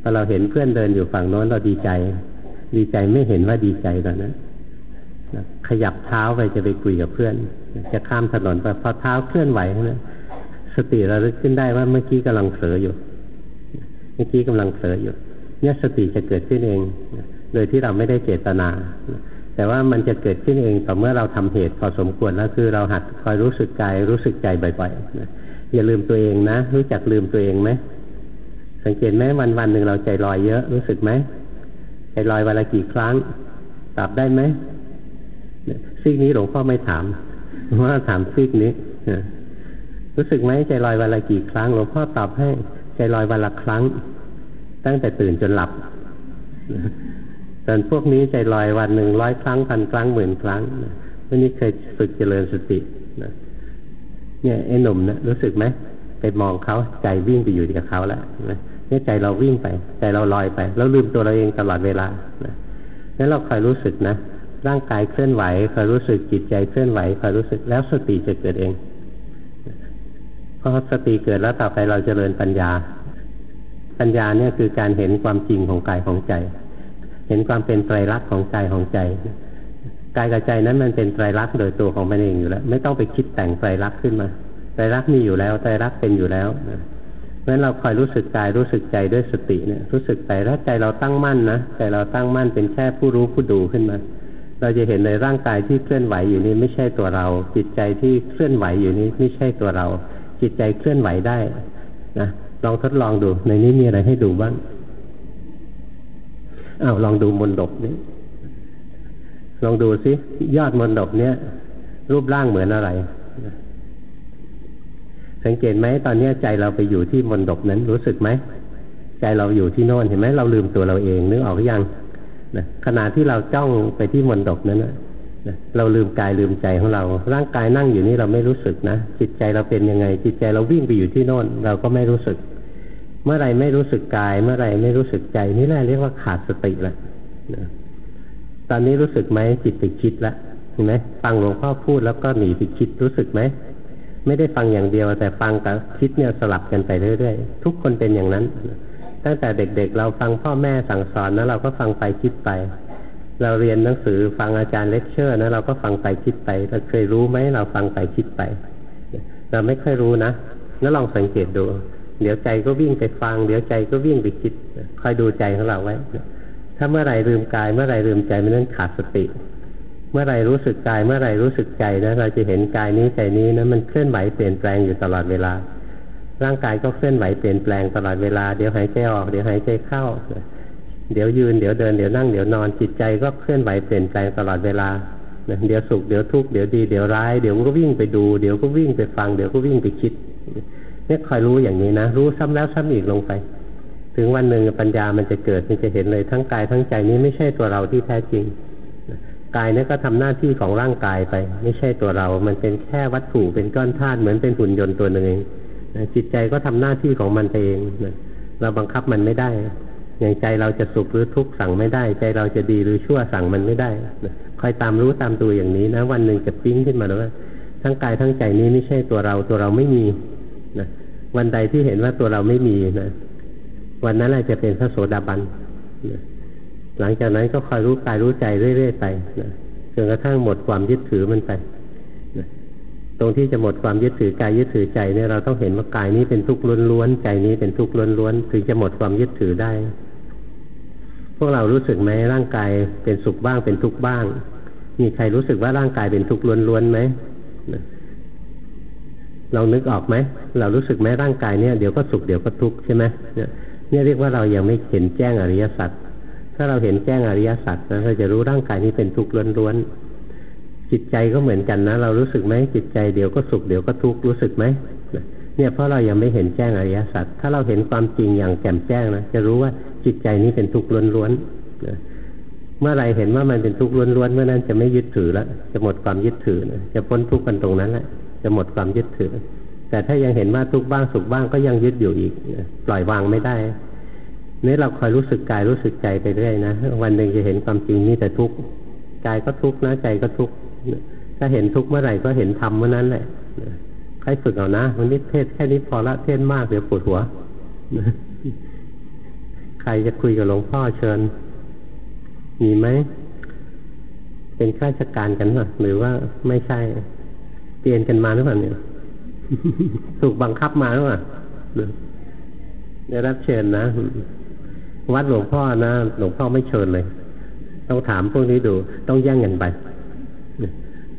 พอเราเห็นเพื่อนเดินอยู่ฝั่งโน้นเราดีใจ ดีใจไม่เห็นว่าดีใจตอนนั้น นะขยับเท้าไปจะไปคุยกับเพื่อนจะข้ามถนนไปพอเท้าเคลื่อนไหวนะสติระลึกขึ้นได้ว่าเมื่อกี้กำลังเผลออยู่ เมื่อกี้กำลังเผลออยู่ เนี่ยสติจะเกิดขึ้นเอง โดยที่เราไม่ได้เจตนา แต่ว่ามันจะเกิดขึ้นเองต่อเมื่อเราทำเหตุพอสมควรแล้วคือเราหัดคอยรู้สึกกายรู้สึกใจบ่อยๆนะอย่าลืมตัวเองนะ รู้จักลืมตัวเองไหมสังเกตไหมวันวันหนึ่งเราใจลอยเยอะรู้สึกไหมใจลอยวันละกี่ครั้งตอบได้ไหม ซีกนี้หลวงพ่อไม่ถามว่าถามซีกนี้รู้สึกไหมใจลอยวันละกี่ครั้งหลวงพ่อตอบให้ใจลอยวันละครั้ง ตั้งแต่ตื่นจนหลับส่วนพวกนี้ใจลอยวันหนึ่งร้อยครั้งพันครั้งหมื่นครั้งวันนี้เคยฝึกเจริญสตินะเนี่ยไอ้หนุ่มนะรู้สึกไหมไปมองเขาใจวิ่งไปอยู่กับเขาแล้วนะเนี่ยใจเราวิ่งไป ใจเราลอยไป แล้วลืมตัวเราเองตลอดเวลานะนั้นเราคอยรู้สึกนะ ร่างกายเคลื่อนไหวคอยรู้สึกจิตใจเคลื่อนไหวคอยรู้สึกแล้วสติจะเกิดเองพอสติเกิดแล้วต่อไปเราจเจริญปัญญา ปัญญาเนี่ยคือการเห็นความจริงของกายของใจ เห็นความเป็นไตรลักษณ์ของกายของใจกายกับใจนั้นมันเป็นไตรลักษณ์โดยตัวของมันเองอยู่แล้ว ไม่ต้องไปคิดแต่งไตรลักษณ์ขึ้นมาไตรลักษณ์มีอยู่แล้วไตรลักษณ์เป็นอยู่แล้วเพราะฉะนั้นเราคอยรู้สึกกายรู้สึกใจด้วยสติเนี่ยรู้สึกไปแล้วใจเราตั้งมั่นนะใจเราตั้งมั่นเป็นแค่ผู้รู้ผู้ดูขึ้นมา เราจะเห็นในร่างกายที่เคลื่อนไหวอยู่นี้ไม่ใช่ตัวเรา จิตใจที่เคลื่อนไหวอยู่นี้ไม่ใช่ตัวเรา จิตใจเคลื่อนไหวได้นะลองทดลองดูในนี้มีอะไรให้ดูบ้างอ้าวลองดูมนดบนี้ลองดูซิยอดมนดบเนี้ยรูปร่างเหมือนอะไร สังเกตไหมตอนนี้ใจเราไปอยู่ที่มนดบนั้นรู้สึกไหมใจเราอยู่ที่โน่นเห็นไหมเราลืมตัวเราเองนึกออกหรือยัง นะขณะที่เราจ้องไปที่มนดบนั้นนะเราลืมกายลืมใจของเรา ร่างกายนั่งอยู่นี่เราไม่รู้สึกนะ จิตใจเราเป็นยังไง จิตใจเราวิ่งไปอยู่ที่โน่น เราก็ไม่รู้สึก เมื่อไรไม่รู้สึกกาย เมื่อไรไม่รู้สึกใจ นี่แหละเรียกว่าขาดสติละตอนนี้รู้สึกไหมจิตไปคิดละเห็นไหมฟังหลวงพ่อพูดแล้วก็หนีไปคิดรู้สึกไหมไม่ได้ฟังอย่างเดียว แต่ฟังกับคิดเนี่ยสลับกันไปเรื่อยๆทุกคนเป็นอย่างนั้น ตั้งแต่เด็กๆ เราฟังพ่อแม่สั่งสอนแล้วเราก็ฟังไปคิดไป เราเรียนหนังสือฟังอาจารย์เลคเชอร์นะเราก็ฟังไปคิดไปเราเคยรู้ไหมเราฟังไปคิดไป เราไม่ค่อยรู้นะแล้วลองสังเกตดู เดี๋ยวใจก็วิ่งไปฟัง เดี๋ยวใจก็วิ่งไปคิดคอยดูใจของเราไว้ถ้าเมื่อไหร่ลืมกาย เมื่อไหร่ลืมใจมันนั้นขาดสติ เมื่อไหร่รู้สึกกาย เมื่อไหร่รู้สึกใจนะเราจะเห็นกายนี้ใจนี้นะมันเคลื่อนไหวเปลี่ยนแปลงอยู่ตลอดเวลา ร่างกายก็เคลื่อนไหวเปลี่ยนแปลงตลอดเวลาเดี๋ยวหายใจออกเดี๋ยวหายใจเข้า เดี๋ยวยืนเดี๋ยวเดินเดี๋ยวนั่งเดี๋ยวนอนจิตใจก็เคลื่อนไหวเปลี่ยนแปลงตลอดเวลาเดี๋ยวสุขเดี๋ยวทุกข์เดี๋ยวดีเดี๋ยวร้ายเดี๋ยวก็วิ่งไปดูเดี๋ยวก็วิ่งไปฟังเดี๋ยวก็วิ่งไปคิดเนี่ยคอยรู้อย่างนี้นะรู้ซ้ำแล้วซ้ำอีกลงไป ถึงวันหนึ่งปัญญามันจะเกิดมันจะเห็นเลยทั้งกายทั้งใจนี้ไม่ใช่ตัวเราที่แท้จริงกายนี่ก็ทำหน้าที่ของร่างกายไป ไม่ใช่ตัวเรา มันเป็นแค่วัตถุเป็นก้อนธาตุเหมือนเป็นหุ่นยนต์ตัวหนึ่งเอง จิตใจก็ทำหน้าที่ของมันเองเราบังคับมันไม่ได้ อย่างใจเราจะสุขหรือทุกข์สั่งไม่ได้ ใจเราจะดีหรือชั่วสั่งมันไม่ได้คอยตามรู้ตามดูอย่างนี้นะ วันหนึ่งจะปิ้งขึ้นมาแล้วว่าทั้งกายทั้งใจนี้ไม่ใช่ตัวเราตัวเราไม่มีนะวันใดที่เห็นว่าตัวเราไม่มีนะวันนั้นแหละจะเป็นพระโสดาบันนะหลังจากนั้นก็คอยรู้กายรู้ใจเรื่อยๆไปนะจนกระทั่งหมดความยึดถือมันไป ตรงที่จะหมดความยึดถือกายยึดถือใจเนี่ยเราต้องเห็นว่ากายนี้เป็นทุกข์ล้วนๆใจนี้เป็นทุกข์ล้วนๆถึงจะหมดความยึดถือได้ พวกเรารู้สึกไหมร่างกายเป็นสุขบ้างเป็นทุกข์บ้าง มีใครรู้สึกว่าร่างกายเป็นทุกข์ล้วนๆไหมเรานึกออกไหมเรารู้สึกไหมร่างกายเนี่ยเดี๋ยวก็สุขเดี๋ยวก็ทุกข์ใช่ไหมเนี่ยเรียกว่าเรายังไม่เห็นแจ้งอริยสัจถ้าเราเห็นแจ้งอริยสัจนะเราจะรู้ร่างกายนี้เป็นทุกข์ล้วนๆ จิตใจก็เหมือนกันนะ เรารู้สึกไหมจิตใจเดี๋ยวก็สุขเดี๋ยวก็ทุกข์รู้สึกไหมเนี่ยเพราะเรายังไม่เห็นแจ้งอริยสัจถ้าเราเห็นความจริงอย่างแจ่มแจ้งนะจะรู้ว่าจิตใจนี้เป็นทุกข์ล้วนๆเมื่อไรเห็นว่ามันเป็นทุกข์ล้วนๆเมื่อนั้นจะไม่ยึดถือแล้วจะหมดความยึดถือนะจะพ้นทุกข์กันตรงนั้นแหละจะหมดความยึดถือ แต่ถ้ายังเห็นว่าทุกข์บ้างสุขบ้างก็ยังยึดอยู่อีก ปล่อยวางไม่ได้นี่เราคอยรู้สึกกายรู้สึกใจไปเรื่อยนะวันหนึ่งจะเห็นความจริงนี่แต่ทุกข์กายก็ทุกข์นะใจก็ทุกข์ ถ้าเห็นทุกข์เมื่อไหร่ก็เห็นธรรมเมื่อนั้นแหละใครฝึกเอานะวันนี้เทศแค่นี้พอละเทศมากเดี๋ยวปวดหัวใครจะคุยกับหลวงพ่อเชิญ มีไหม เป็นข้าราชการกันหรอหรือว่าไม่ใช่เปลี่ยนกันมาหรือเปล่าเนี่ยถูกบังคับมาหรือเปล่าได้รับเชิญนะวัดหลวงพ่อนะหลวงพ่อไม่เชิญเลย ต้องถามพวกนี้ดู ต้องแย่งกันไป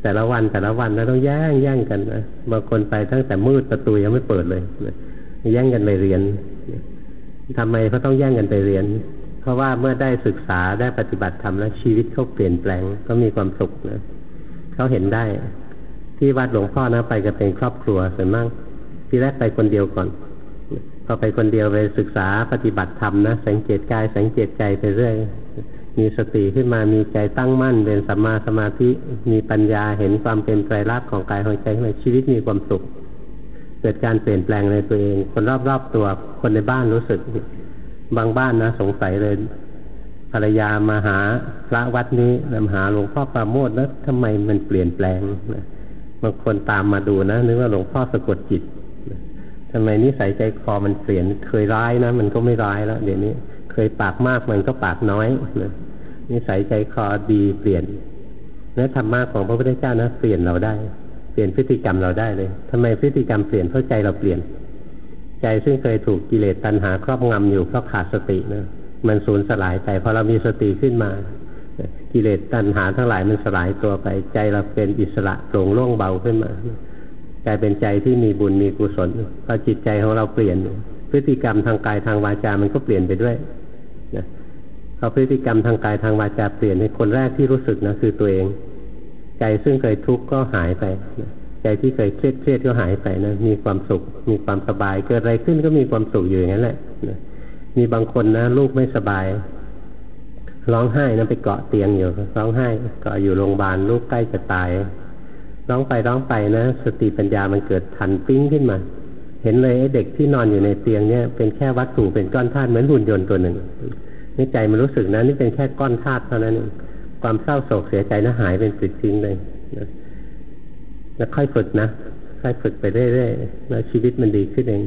แต่ละวันแต่ละวันนะต้องแย่งแย่งกันนะบางคนไปตั้งแต่มืดประตูยังไม่เปิดเลยแย่งกันไปเรียนทำไมเขาต้องแย่งกันไปเรียน เพราะว่าเมื่อได้ศึกษาได้ปฏิบัติธรรมแล้วชีวิตเขาเปลี่ยนแปลงก็มีความสุขนะเขาเห็นได้ ที่วัดหลวงพ่อนะไปกันเป็นครอบครัวส่วนมากที่แรกไปคนเดียวก่อนพอไปคนเดียวไปศึกษาปฏิบัติธรรมนะสังเกตกายสังเกตใจไปเรื่อย มีสติขึ้นมามีใจตั้งมั่น เป็นสัมมาสมาธิมีปัญญาเห็นความเป็นไตรลักษณ์ของกายของใจขึ้นมาชีวิตมีความสุข เกิดการเปลี่ยนแปลงในตัวเอง คนรอบๆตัวคนในบ้านรู้สึก บางบ้านนะสงสัยเลยภรรยามาหาพระวัดนี้มาหาหลวงพ่อปราโมทแล้วทำไมมันเปลี่ยนแปลงบางคนตามมาดูนะนึกว่าหลวงพ่อสะกดจิตทำไมนิสัยใจคอมันเปลี่ยนเคยร้ายนะ มันก็ไม่ร้ายแล้วเดี๋ยวนี้ เคยปากมากมันก็ปากน้อยนะ นิสัยใจคอดีเปลี่ยนและธรรมะของพระพุทธเจ้านะเปลี่ยนเราได้ เปลี่ยนพฤติกรรมเราได้เลยทำไมพฤติกรรมเปลี่ยนเพราะใจเราเปลี่ยน ใจซึ่งเคยถูกกิเลสตัณหาครอบงำอยู่เพราะขาดสตินะมันสูญสลายไปพอเรามีสติขึ้นมา กิเลสตัณหาทั้งหลายมันสลายตัวไป ใจเราเป็นอิสระโปร่งโล่งเบาขึ้นมากลายเป็นใจที่มีบุญมีกุศลพอจิตใจของเราเปลี่ยน พฤติกรรมทางกายทางวาจามันก็เปลี่ยนไปด้วย พอพฤติกรรมทางกายทางวาจาเปลี่ยนในคนแรกที่รู้สึกนะคือตัวเอง ใจซึ่งเคยทุกข์ก็หายไป ใจที่เคยเครียดเครียดก็หายไปนะมีความสุข มีความสบายเกิดอะไรขึ้นก็มีความสุขอยู่อย่างนั้นแหละนะมีบางคนนะลูกไม่สบาย ร้องไห้นะไปเกาะเตียงอยู่ร้องไห้เกาะอยู่โรงพยาบาลลูกใกล้จะตายร้องไปร้องไปนะสติปัญญามันเกิดทันปิ้งขึ้นมา เห็นเลยไอ้เด็กที่นอนอยู่ในเตียงเนี่ยเป็นแค่วัตถุเป็นก้อนธาตุเหมือนหุ่นยนต์ตัวหนึ่ง นี่ใจมันรู้สึกนะนี่เป็นแค่ก้อนธาตุเท่านั้นเองความเศร้าโศกเสียใจนะหายเป็นปิดทิ้งเลยนะแล้วค่อยฝึกนะค่อยฝึกไปเรื่อยๆแล้วชีวิตมันดีขึ้นเอง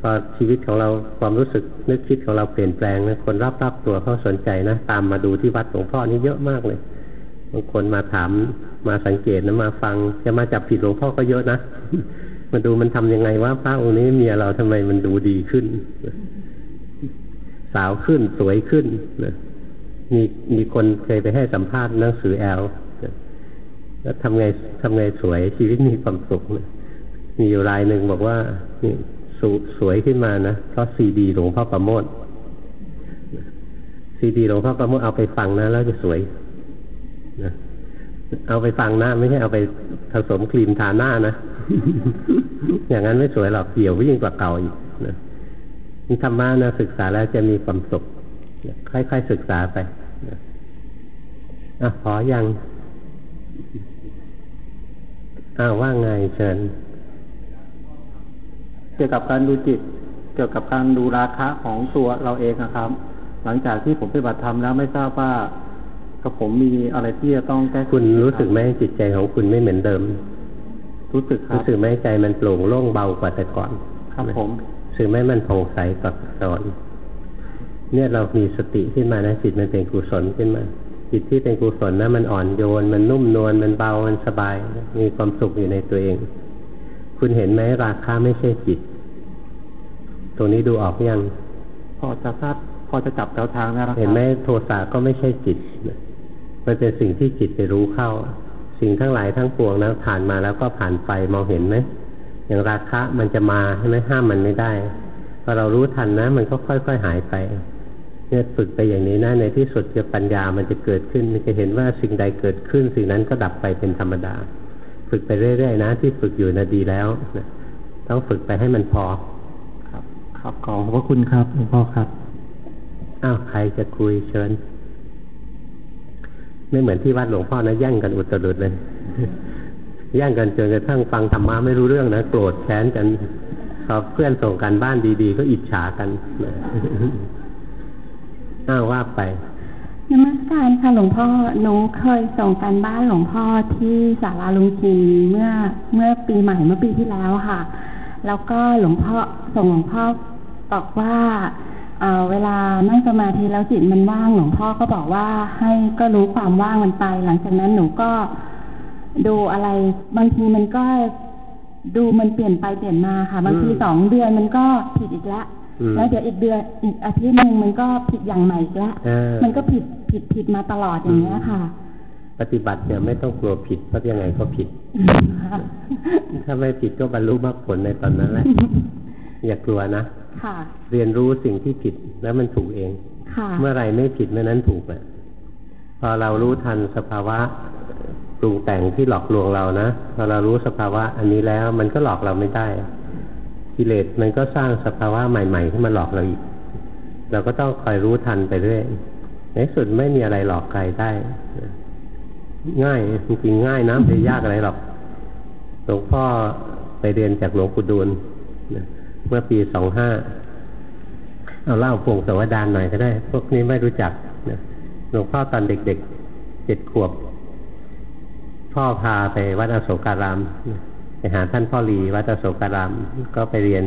พอชีวิตของเราความรู้สึกนึกคิดของเราเปลี่ยนแปลงนะคนรอบๆตัวเขาสนใจนะตามมาดูที่วัดหลวงพ่อนี่เยอะมากเลยบางคนมาถามมาสังเกตนะมาฟัง จะมาจับผิดหลวงพ่อก็เยอะนะมาดูมันทำยังไงว่าพระองค์นี้เมียเราทำไมมันดูดีขึ้น สาวขึ้นสวยขึ้นนะมีมีคนเคยไปให้สัมภาษณ์หนังสือแอลแล้วทำไงทำไงสวยชีวิตมีความสุขนะมีอยู่รายหนึ่งบอกว่านี่สสวยขึ้นมานะเพราะซีดีหลวงพ่อประโมทซีดีหลวงพ่อประโมทเอาไปฟังนะแล้วจะสวยนะเอาไปฟังนะไม่ใช่เอาไปผสมครีมทาหน้านะ อย่างนั้นไม่สวยหรอกเหี่ยวยิ่งกว่าเก่าอีกนะ นี่ธรรมะนะศึกษาแล้วจะมีความสุขค่อยๆศึกษาไปอะขอยังอ้าวว่าไงเชิญ เกี่ยวกับการดูจิต เกี่ยวกับการดูราคะของตัวเราเองนะครับ หลังจากที่ผมปฏิบัติธรรมแล้วไม่ทราบว่ากับผมมีอะไรที่จะต้องแก้ไขคุณรู้สึกไหมจิตใจของคุณไม่เหมือนเดิม รู้สึกครัรู้บสึกไหมใจมันโปร่งโล่งเบากว่าแต่ก่อน ครับผม รู้สึกไหมมันผ่องใสกว่าแต่ก่อนเนี่ยเรามีสติขึ้นมานะจิตมันเป็นกุศลขึ้นมา จิตที่เป็นกุศลนะมันอ่อนโยน มันนุ่มนวลมันเบามันสบาย มีความสุขอยู่ในตัวเอง คุณเห็นไหมราคาไม่ใช่จิต ตรงนี้ดูออกยัง พอจะทราบพอจะจับแนวทางได้แล้วครับเห็นไหมโทสะก็ไม่ใช่จิตนะมันเป็นสิ่งที่จิตไปรู้เข้า สิ่งทั้งหลายทั้งปวงนะผ่านมาแล้วก็ผ่านไปมองเห็นไหม อย่างราคะมันจะมาใช่ไหมห้ามมันไม่ได้พอเรารู้ทันนะ มันก็ค่อย ๆ หายไปเนี่ยฝึกไปอย่างนี้นะในที่สุดจะปัญญามันจะเกิดขึ้นมันจะเห็นว่าสิ่งใดเกิดขึ้น สิ่งนั้นก็ดับไปเป็นธรรมดา ฝึกไปเรื่อยๆนะ ที่ฝึกอยู่นะดีแล้วนะต้องฝึกไปให้มันพอ ครับ ครับขอบพระคุณครับหลวงพ่อครับอ้าวใครจะคุยเชิญ ไม่เหมือนที่วัดหลวงพ่อนะแย่งกันอุตรุดเลย แย่งกันจนกระทั่งฟังธรรมะไม่รู้เรื่องนะโกรธแค้นกันพอเพื่อนส่งการบ้านดีๆ ก็อิจฉากันนะอ้าวว่าไปนมัสการค่ะหลวงพ่อหนูเคยส่งการบ้านหลวงพ่อที่ศาลาลุงจีเมื่อเมื่อปีใหม่เมื่อปีที่แล้วค่ะ แล้วก็หลวงพ่อส่งหลวงพ่อบอกว่าเอ่อเวลานั่งสมาธิแล้วจิตมันว่างหลวงพ่อก็บอกว่าให้ก็รู้ความว่างมันไป หลังจากนั้นหนูก็ ดูอะไร บางทีมันก็ดูมันเปลี่ยนไปเปลี่ยนมาค่ะ บางทีอืมสองเดือนมันก็ผิดอีกแล้วอืมแล้วเดี๋ยวอีกเดือนอีกอาทิตย์หนึ่งมันก็ผิดอย่างใหม่อีกแล้วเออมันก็ผิดผิดผิดมาตลอดอย่างเงี้ยค่ะ ปฏิบัติเนี่ยไม่ต้องกลัวผิดเพราะยังไงก็ผิดค่ะถ้าไม่ผิดก็บรรลุมรรคผลในตอนนั้นแหละอย่ากลัวนะค่ะ เรียนรู้สิ่งที่ผิดแล้วมันถูกเองค่ะเมื่อไหรไม่ผิดเมื่อนั้นถูกแหละพอเรารู้ทันสภาวะ ปรุงแต่งที่หลอกลวงเรานะพอเรารู้สภาวะอันนี้แล้วมันก็หลอกเราไม่ได้ กิเลสมันก็สร้างสภาวะใหม่ๆที่มาหลอกเราอีก เราก็ต้องคอยรู้ทันไปเรื่อยในสุดไม่มีอะไรหลอกใครได้ ง่ายจริงๆง่ายนะไม่ยากอะไรหรอกหลวงพ่อไปเรียนจากหลวงปู่ดูลเมื่อปีสองห้าเอาเล่าพวงสวัสดานหน่อยก็ได้ พวกนี้ไม่รู้จักหลวงพ่อตอนเด็กๆเจ็ดขวบ พ่อพาไปวัดอโศการามไปหาท่านพ่อรีวัดอโศการาม ก็ไปเรียน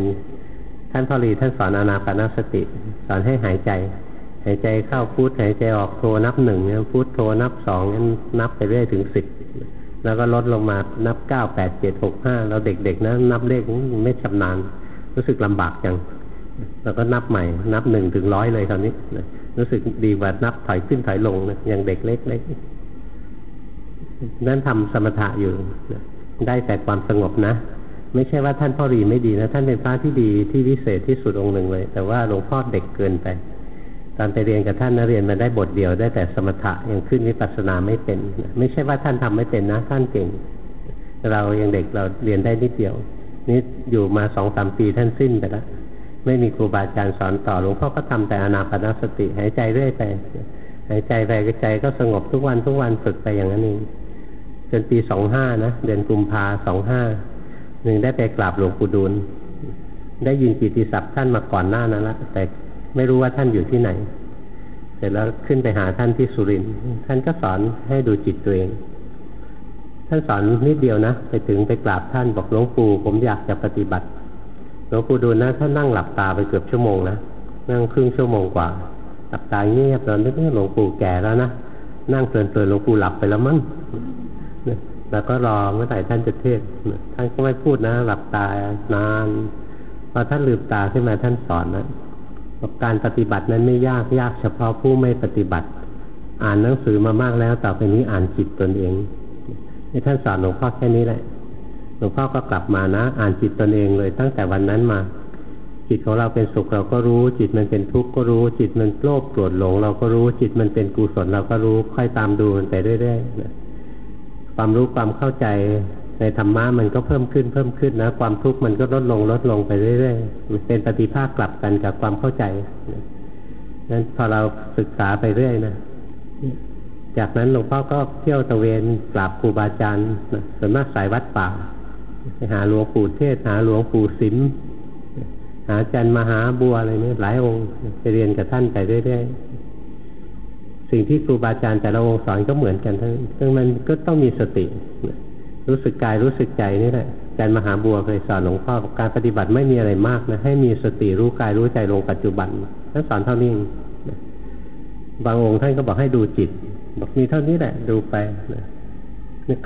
ท่านพ่อรีท่านสอนอานาปานสติ สอนให้หายใจ หายใจเข้าพุทหายใจออกโทนับหนึ่งพุทโทนับสองนับไปเรื่อยถึงสิบแล้วก็ลดลงมานับเก้าแปดเจ็ดหกห้าเราเด็กๆนะนับเลขไม่ชำนาญรู้สึกลำบากจังแล้วก็นับใหม่ นับหนึ่งถึงร้อยเลยคราวนี้ รู้สึกดีกว่านับถอยขึ้นถอยลงนะอย่างเด็กเล็กๆ นั่นทำสมถะอยู่ได้แต่ความสงบนะ ไม่ใช่ว่าท่านพ่อรีไม่ดีนะ ท่านเป็นพระที่ดีที่วิเศษที่สุดองค์หนึ่งเลย แต่ว่าหลวงพ่อเด็กเกินไป ตอนไปเรียนกับท่านนะเรียนมาได้บทเดียวได้แต่สมถะยังขึ้นวิปัสสนาไม่เป็น ไม่ใช่ว่าท่านทำไม่เป็นนะ ท่านเก่ง เรายังเด็กเราเรียนได้นิดเดียวนี่อยู่มาสองสามปีท่านสิ้นไปแล้วไม่มีครูบาอาจารย์สอนต่อหลวงพ่อก็ทำแต่อนาปานสติหายใจเรื่อยไปหายใจไปใจก็สงบทุกวันทุกวันฝึกไปอย่างนั้นเอง จนปีสองห้านะเดือนกุมภาสองห้าหนึ่งได้ไปกราบหลวงปู่ดูลได้ยินกิติศัพท์ท่านมาก่อนหน้านั้นละแต่ไม่รู้ว่าท่านอยู่ที่ไหน เสร็จแล้วขึ้นไปหาท่านที่สุรินทร์ท่านก็สอนให้ดูจิตตัวเอง ท่านสอนนิดเดียวนะ ไปถึงไปกราบท่านบอกหลวงปู่ผมอยากจะปฏิบัติหลวงปู่ดูลนะท่านนั่งหลับตาไปเกือบชั่วโมงนะนั่งครึ่งชั่วโมงกว่าหลับตาเงียบตอนนี้หลวงปู่แก่แล้วนะนั่งเพลินๆหลวงปู่หลับไปแล้วมั้ง แล้วก็รอเมื่อไหร่ท่านจะเทศท่านก็ไม่พูดนะ หลับตานานพอท่านลืมตาขึ้นมาท่านสอนนะบอกการปฏิบัตินั้นไม่ยากยากเฉพาะผู้ไม่ปฏิบัติ อ่านหนังสือมามากแล้วต่อไปนี้อ่านจิตตนเองนี่ท่านสอนหลวงพ่อแค่นี้แหละหลวงพ่อก็กลับมานะ อ่านจิตตนเองเลย ตั้งแต่วันนั้นมา จิตของเราเป็นสุขเราก็รู้ จิตมันเป็นทุกข์ก็รู้ จิตมันโลภโกรธหลง เราก็รู้จิตมันเป็นกุศลเราก็รู้ค่อยตามดูมันไปเรื่อยๆนะ ความรู้ความเข้าใจในธรรมะมันก็เพิ่มขึ้นเพิ่มขึ้นนะ ความทุกข์มันก็ลดลงลดลงไปเรื่อยๆมันเป็นปฏิภาคกลับกันกับความเข้าใจนั้นพอเราศึกษาไปเรื่อยนะจากนั้นหลวงพ่อก็เที่ยวตะเวนกราบครูบาอาจารย์ส่วนมากสายวัดป่าไปหาหลวงปู่เทศ หาหลวงปู่สิมหาอาจารย์มหาบัวอะไรเนี่ยหลายองค์ไปเรียนกับท่านไปเรื่อยๆ สิ่งที่ครูบาอาจารย์แต่ละองค์สอนก็เหมือนกันทั้งซึ่งมันก็ต้องมีสติ รู้สึกกายรู้สึกใจนี่แหละอาจารย์มหาบัวเคยสอนหลวงพ่อกการปฏิบัติไม่มีอะไรมากนะ ให้มีสติรู้กายรู้ใจลงปัจจุบันท่านสอนเท่านี้บางองค์ท่านก็บอกให้ดูจิต บอกมีเท่านี้แหละ ดูไป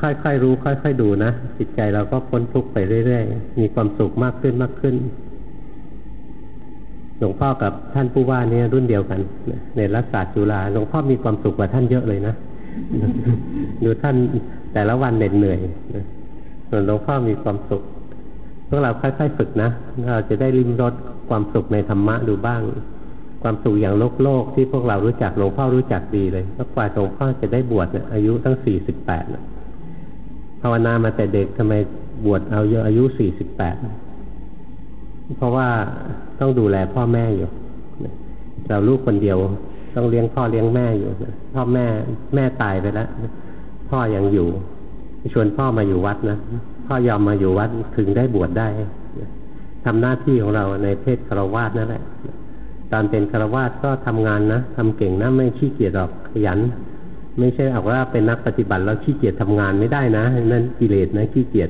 ค่อยๆรู้ ค่อย ๆ ดูนะจิตใจเราก็พ้นทุกข์ไปเรื่อย ๆ มีความสุขมากขึ้นมากขึ้น หลวงพ่อกับท่านผู้ว่าเนี่ยรุ่นเดียวกันในรัฐศาสตร์จุฬาหลวงพ่อมีความสุขกว่าท่านเยอะเลยนะดูท่านแต่ละวันเหน็ดเหนื่อยส่วนหลวงพ่อมีความสุขพวกเราค่อยๆฝึกนะเราจะได้ริมรสความสุขในธรรมะดูบ้าง ความสุขอย่างโลกโลกที่พวกเรารู้จักหลวงพ่อรู้จักดีเลยแล้วกว่าหลวงพ่อจะได้บวชเนี่ยอายุตั้งสี่สิบแปดภาวนามาแต่เด็กทำไมบวชเอาเยอะอายุสี่สิบแปด เพราะว่าต้องดูแลพ่อแม่อยู่เราลูกคนเดียวต้องเลี้ยงพ่อเลี้ยงแม่อยู่พ่อแม่แม่ตายไปแล้วพ่อยังอยู่ ชวนพ่อมาอยู่วัดนะพ่อยอมมาอยู่วัดถึงได้บวชได้ทำหน้าที่ของเราในเพศคารวาสนั่นแหละ ตอนเป็นคารวาสก็ทำงานนะทำเก่งนะไม่ขี้เกียจหรอกขยัน ไม่ใช่เอาว่าเป็นนักปฏิบัติแล้วขี้เกียจทำงานไม่ได้นะนั่นกิเลสนะขี้เกียจ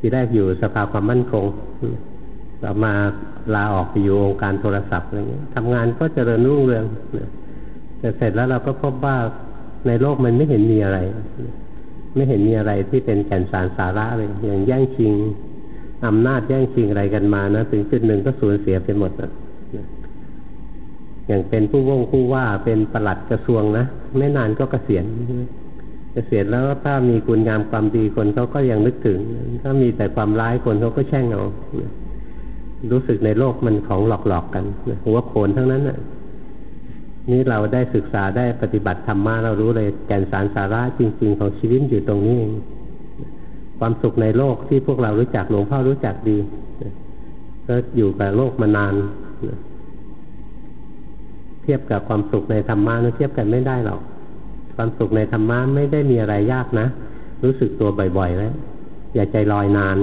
ที่แรกอยู่สภาความมั่นคงต่อมาลาออกไปอยู่องค์การโทรศัพท์อะไรเงี้ยทำงานก็เจริญรุ่งเรืองแต่เสร็จแล้วเราก็พบว่าในโลกมันไม่เห็นมีอะไร ไม่เห็นมีอะไรที่เป็นแก่นสารสาระเลย อย่างแย่งชิงอำนาจแย่งชิงอะไรกันมานะถึงจุดหนึ่งก็สูญเสียไปหมดนะอย่างเป็นผู้ว่งผู้ว่าเป็นประหลัดกระทรวงนะไม่นานก็เกษียณ เกษียณแล้วถ้ามีคุณงามความดีคนเขาก็ยังนึกถึง ถ้ามีแต่ความร้ายคนเขาก็แช่งเอารู้สึกในโลกมันของหลอกๆกกันหัวโขนทั้งนั้นน่ะนี่เราได้ศึกษาได้ปฏิบัติธรรมมาเรารู้เลยแก่นสารสาระจริง ๆ ของชีวิตอยู่ตรงนี้เองความสุขในโลกที่พวกเรารู้จักหลวงพ่อรู้จักดีก็อยู่กับโลกมานานเทียบกับความสุขในธรรมะนะเทียบกันไม่ได้หรอก ความสุขในธรรมะไม่ได้มีอะไรยากนะ รู้สึกตัวบ่อยๆแล้วอย่าใจลอยนาน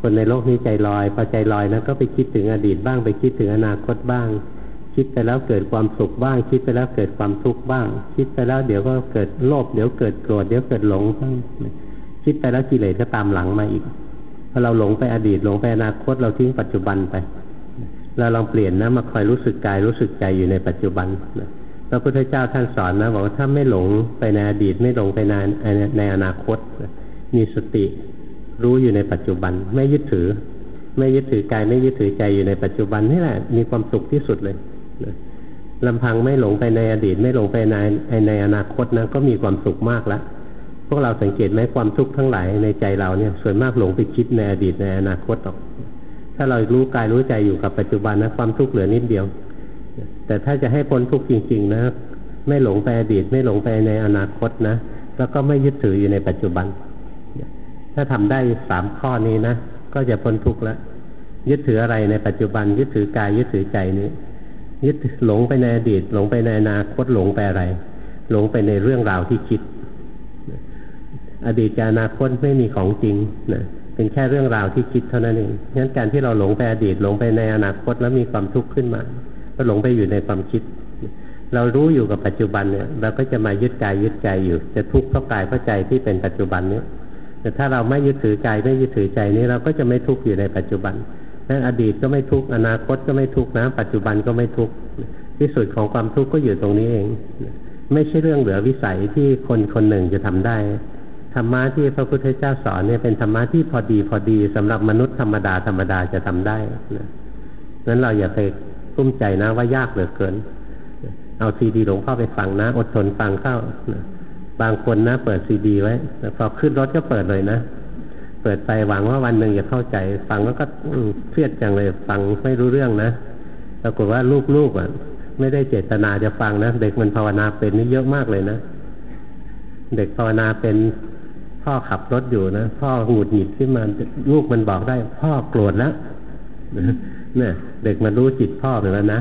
คนในโลกนี้ใจลอยพอใจลอยนะก็ไปคิดถึงอดีตบ้างไปคิดถึงอนาคตบ้าง คิดไปแล้วเกิดความสุขบ้าง คิดไปแล้วเกิดความทุกข์บ้าง คิดไปแล้วเดี๋ยวก็เกิดโลภเดี๋ยวเกิดโกรธเดี๋ยวเกิดหลงบ้างคิดไปแล้วกิเลสก็ตามหลังมาอีกพอเราหลงไปอดีตหลงไปอนาคตเราทิ้งปัจจุบันไปเราลองเปลี่ยนนะมาคอยรู้สึกกายรู้สึกใจอยู่ในปัจจุบันพ ระพุทธเจ้าท่านสอนนะบอกว่าถ้าไม่หลงไปในอดีต ไม่หลงไปในในอนาคต มีสติรู้อยู่ในปัจจุบัน ไม่ยึดถือ ไม่ยึดถือกายไม่ยึดถือใจอยู่ในปัจจุบันนี่แหละมีความสุขที่สุดเลยลำพังไม่หลงไปในอดีต ไม่หลงไปในในอนาคตนะก็มีความสุขมากแล้วพวกเราสังเกตไหมความทุกข์ทั้งหลายในใจเราเนี่ยส่วนมากหลงไปคิดในอดีตในอนาคตหรอก ถ้าเรารู้กายรู้ใจอยู่กับปัจจุบันนะความทุกข์เหลือนิดเดียว แต่ถ้าจะให้พ้นทุกข์จริง ๆ นะ ไม่หลงไปอดีต ไม่หลงไปในอนาคตนะ แล้วก็ไม่ยึดถืออยู่ในปัจจุบัน ถ้าทำได้สามข้อนี้นะ ก็จะพ้นทุกข์แล้วยึดถืออะไรในปัจจุบัน ยึดถือกายยึดถือใจนี้ ยึดหลงไปในอดีต หลงไปในอนาคตหลงไปอะไร หลงไปในเรื่องราวที่คิด อดีตกับอนาคตไม่มีของจริงนะเป็นแค่เรื่องราวที่คิดเท่านั้นเองงั้นการที่เราหลงไปอดีตหลงไปในอนาคตแล้วมีความทุกข์ขึ้นมา ก็หลงไปอยู่ในความคิด เรารู้อยู่กับปัจจุบันเนี่ยเราก็จะมายึดกายยึดใจอยู่ จะทุกข์เพราะกายเพราะใจที่เป็นปัจจุบันเนี้แต่ถ้าเราไม่ยึดถือกายไม่ยึดถือใจนี้เราก็จะไม่ทุกข์อยู่ในปัจจุบันนั้นอดีตก็ไม่ทุกข์อนาคตก็ไม่ทุกข์นะปัจจุบันก็ไม่ทุกข์ที่สุดของความทุกข์ก็อยู่ตรงนี้เอง ไม่ใช่เรื่องเหลือวิสัยที่คนคนหนึ่งจะทำได้ธรรมะที่พระพุทธเจ้าสอนเนี่ยเป็นธรรมะที่พอดีพอดีสำหรับมนุษย์ธรรมดาธรรมดาจะทำได้นะนั้นเราอย่าไป กุ้มใจนะว่ายากเหลือเกิน เอาซีดีหลวงพ่อไปฟังนะ อดทนฟังเข้าบางคนนะเปิดซีดีไว้พอขึ้นรถก็เปิดเลยนะ เปิดไปหวังว่าวันหนึ่งจะเข้าใจ ฟังแล้วก็เครียดจังเลยฟังไม่รู้เรื่องนะปรากฏว่าลูกๆอะ ไม่ได้เจตนาจะฟังนะเด็กมันภาวนาเป็นนี่เยอะมากเลยนะเด็กภาวนาเป็นพ่อขับรถอยู่นะพ่อหงุดหงิดขึ้นมาลูกมันบอกได้ พ่อโกรธแล้ว เนี่ยเด็กมันรู้จิตพ่อไปแล้วนะ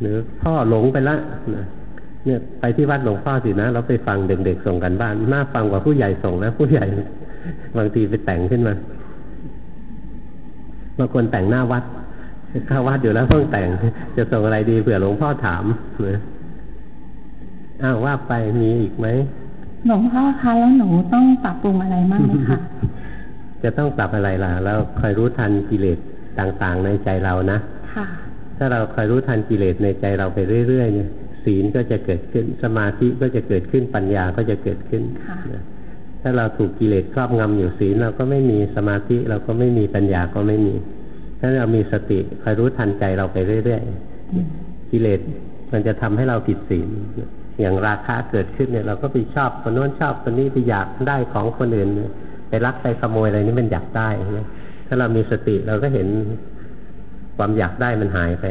หรือพ่อหลงไปละเนี่ยไปที่วัดหลวงพ่อสินะเราไปฟังเด็กๆส่งกันบ้านน่าฟังกว่าผู้ใหญ่ส่งนะผู้ใหญ่บางทีไปแต่งขึ้นมาบางคนแต่งหน้าวัดเข้าวัดอยู่แล้วเพิ่งแต่ง จะส่งอะไรดีเผื่อหลวงพ่อถามนะอ้าวว่าไปมีอีกไหมหลวงพ่อคะแล้วหนูต้องปรับปรุงอะไรบ้างไหมคะจะต้องปรับอะไรล่ะ แล้วคอยรู้ทันกิเลส ต่างๆ ในใจเรานะค่ะถ้าเราคอยรู้ทันกิเลสในใจเราไปเรื่อย ๆ เนี่ย ศีลก็จะเกิดขึ้นสมาธิก็จะเกิดขึ้นปัญญาก็จะเกิดขึ้นค่ะถ้าเราถูกกิเลสครอบงำอยู่ศีลเราก็ไม่มีสมาธิเราก็ไม่มีปัญญาก็ไม่มีถ้าเรามีสติคอยรู้ทันใจเราไปเรื่อยๆกิเลสมันจะทำให้เราผิดศีลอย่างราคะเกิดขึ้นเนี่ยเราก็ไปชอบคนโน้นชอบคนนี้ไปอยากได้ของคนอื่นไปรักไปขโมยอะไรนี่มันอยากได้นะ ถ้าเรามีสติเราก็เห็นความอยากได้มันหายไป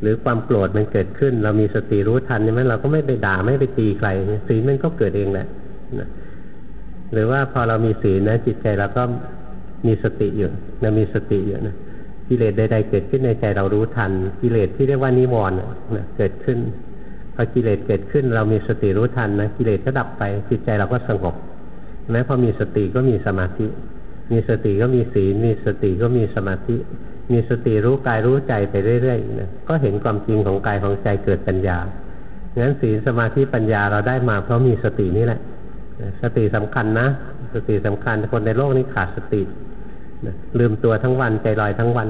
หรือความโกรธมันเกิดขึ้น เรามีสติรู้ทันใช่ไหมเราก็ไม่ไปด่าไม่ไปตีใครศีลมันก็เกิดเองแหละนะหรือว่าพอเรามีศีลนะ จิตใจเราก็มีสติอยู่นะมีสติอยู่นะกิเลสใดๆเกิดขึ้นในใจเรารู้ทัน กิเลสที่เรียกว่านิวรณ์นะเกิดขึ้นพอกิเลสเกิดขึ้น เรามีสติรู้ทันนะกิเลสก็ดับไปจิตใจเราก็สงบแม้พอมีสติก็มีสมาธิ มีสติก็มีศีล มีสติก็มีสมาธิ มีสติรู้กายรู้ใจไปเรื่อยๆนะก็เห็นความจริงของกายของใจเกิดปัญญางั้นศีลสมาธิปัญญาเราได้มาเพราะมีสตินี่แหละ สติสำคัญนะ สติสำคัญคนในโลกนี้ขาดสติลืมตัวทั้งวันใจลอยทั้งวัน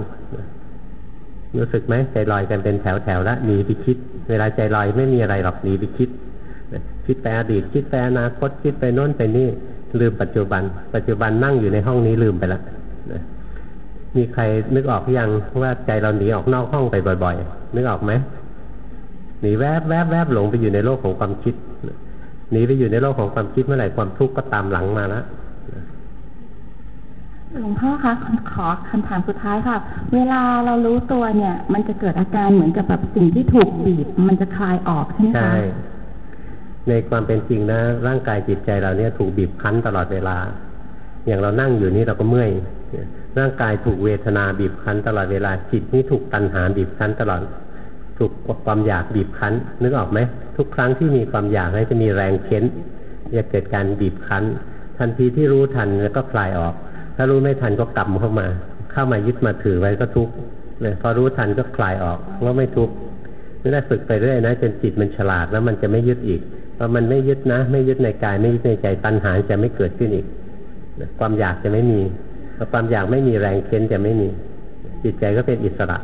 รู้สึกไหมใจลอยกันเป็นแถวแถวๆแล้วหนีไปคิด เวลาใจลอยไม่มีอะไรหรอกหนีไปคิด คิดไปอดีตคิดไปอนาคตคิดไปโน้นไปนี่ ลืมปัจจุบัน ปัจจุบันนั่งอยู่ในห้องนี้ลืมไปแล้วนะมีใครนึกออกหรือยังว่าใจเราหนีออกนอกห้องไปบ่อยๆ นึกออกไหมหนีแวบแวบแวบหลงไปอยู่ในโลกของความคิดนะหนีไปอยู่ในโลกของความคิดเมื่อไหร่ความทุกข์ก็ตามหลังมาแล้วหลวงพ่อคะขอคำถามสุดท้ายค่ะ เวลาเรารู้ตัวเนี่ย มันจะเกิดอาการเหมือนกับแบบสิ่งที่ถูกบีบมันจะคลายออกใช่ไหมคะใช่ ในความเป็นจริงนะ ร่างกายจิตใจเราเนี่ยถูกบีบคั้นตลอดเวลา อย่างเรานั่งอยู่นี่เราก็เมื่อยร่างกายถูกเวทนาบีบคั้นตลอดเวลาจิตนี่ถูกตัณหาบีบคั้นตลอด ถูกความอยากบีบคั้น นึกออกไหมทุกครั้งที่มีความอยากนี่จะมีแรงเค้นจะเกิดการบีบคั้น ทันทีที่รู้ทันแล้วก็คลายออก ถ้ารู้ไม่ทันก็กลับเข้ามา เข้ามายึดมาถือไว้ก็ทุกข์เนี่ยพอรู้ทันก็คลายออกก็ไม่ทุกข์นี่แหละฝึกไปเรื่อยนะจนจิตมันฉลาดแล้วมันจะไม่ยึดอีก พอมันไม่ยึดนะ ไม่ยึดในกาย ไม่ยึดในใจตัณหาจะไม่เกิดขึ้นอีกนะความอยากจะไม่มีพอความอยากไม่มีแรงเค้นจะไม่มีจิตใจก็เป็นอิสระ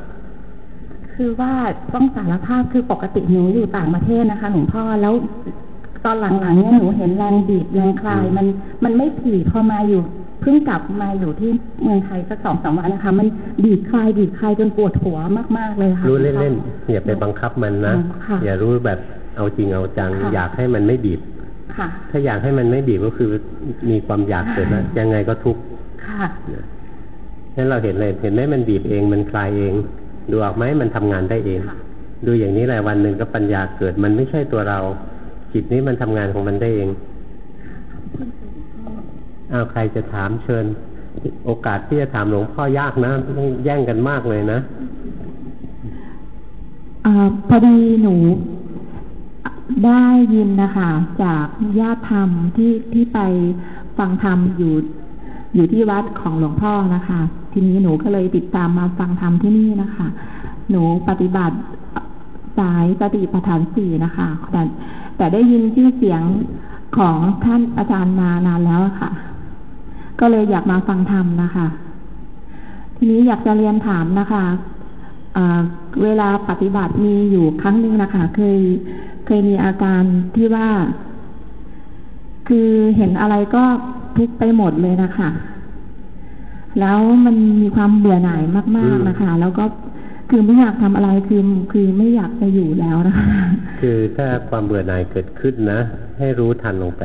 คือว่าต้องสารภาพคือปกติหนูอยู่ต่างประเทศนะคะหลวงพ่อแล้วตอนหลังๆเนี่ยหนูเห็นแรงบีบแรงคลายมันมันไม่ถี่พอมาอยู่เพิ่งกลับมาอยู่ที่เมืองไทยสักสองสามวันนะคะ มันบีบคลายบีบคลายจนปวดหัวมากๆเลยค่ะรู้เล่นๆอย่าไปบังคับมันนะค่ะอย่ารู้แบบ เอาจริงเอาจังค่ะอยากให้มันไม่บีบค่ะถ้าอยากให้มันไม่บีบก็คือมีความอยากเกิดนะยังไงก็ทุกข์ค่ะนะงั้นเราเห็นเลยเห็นไหมมันบีบเองมันคลายเอง ดูออกไหมมันทำงานได้เองค่ะดูอย่างนี้แหละวันหนึ่งก็ปัญญาเกิด มันไม่ใช่ตัวเรา จิตนี้มันทำงานของมันได้เองเอาใครจะถามเชิญ โอกาสที่จะถามหลวงพ่อยากนะต้องแย่งกันมากเลยนะอาพอดีหนู ได้ยินนะคะจากญาติธรรมที่ที่ไปฟังธรรมอยู่อยู่ที่วัดของหลวงพ่อนะคะ ทีนี้หนูก็เลยติดตามมาฟังธรรมที่นี่นะคะ หนูปฏิบัติสายสติปัฏฐานสี่นะคะแต่แต่ได้ยินชื่อเสียงของท่านอาจารย์มานานแล้วะค่ะ ก็เลยอยากมาฟังธรรมนะคะ ทีนี้อยากจะเรียนถามนะคะ เวลาปฏิบัติมีอยู่ครั้งหนึ่งนะคะ เคยเคยมีอาการที่ว่า คือเห็นอะไรก็ทุกข์ไปหมดเลยนะคะ แล้วมันมีความเบื่อหน่ายมาก ๆนะคะ แล้วก็คือไม่อยากทำอะไรคือคือไม่อยากจะอยู่แล้วนะคะคือถ้าความเบื่อหน่ายเกิดขึ้นนะ ให้รู้ทันลงไป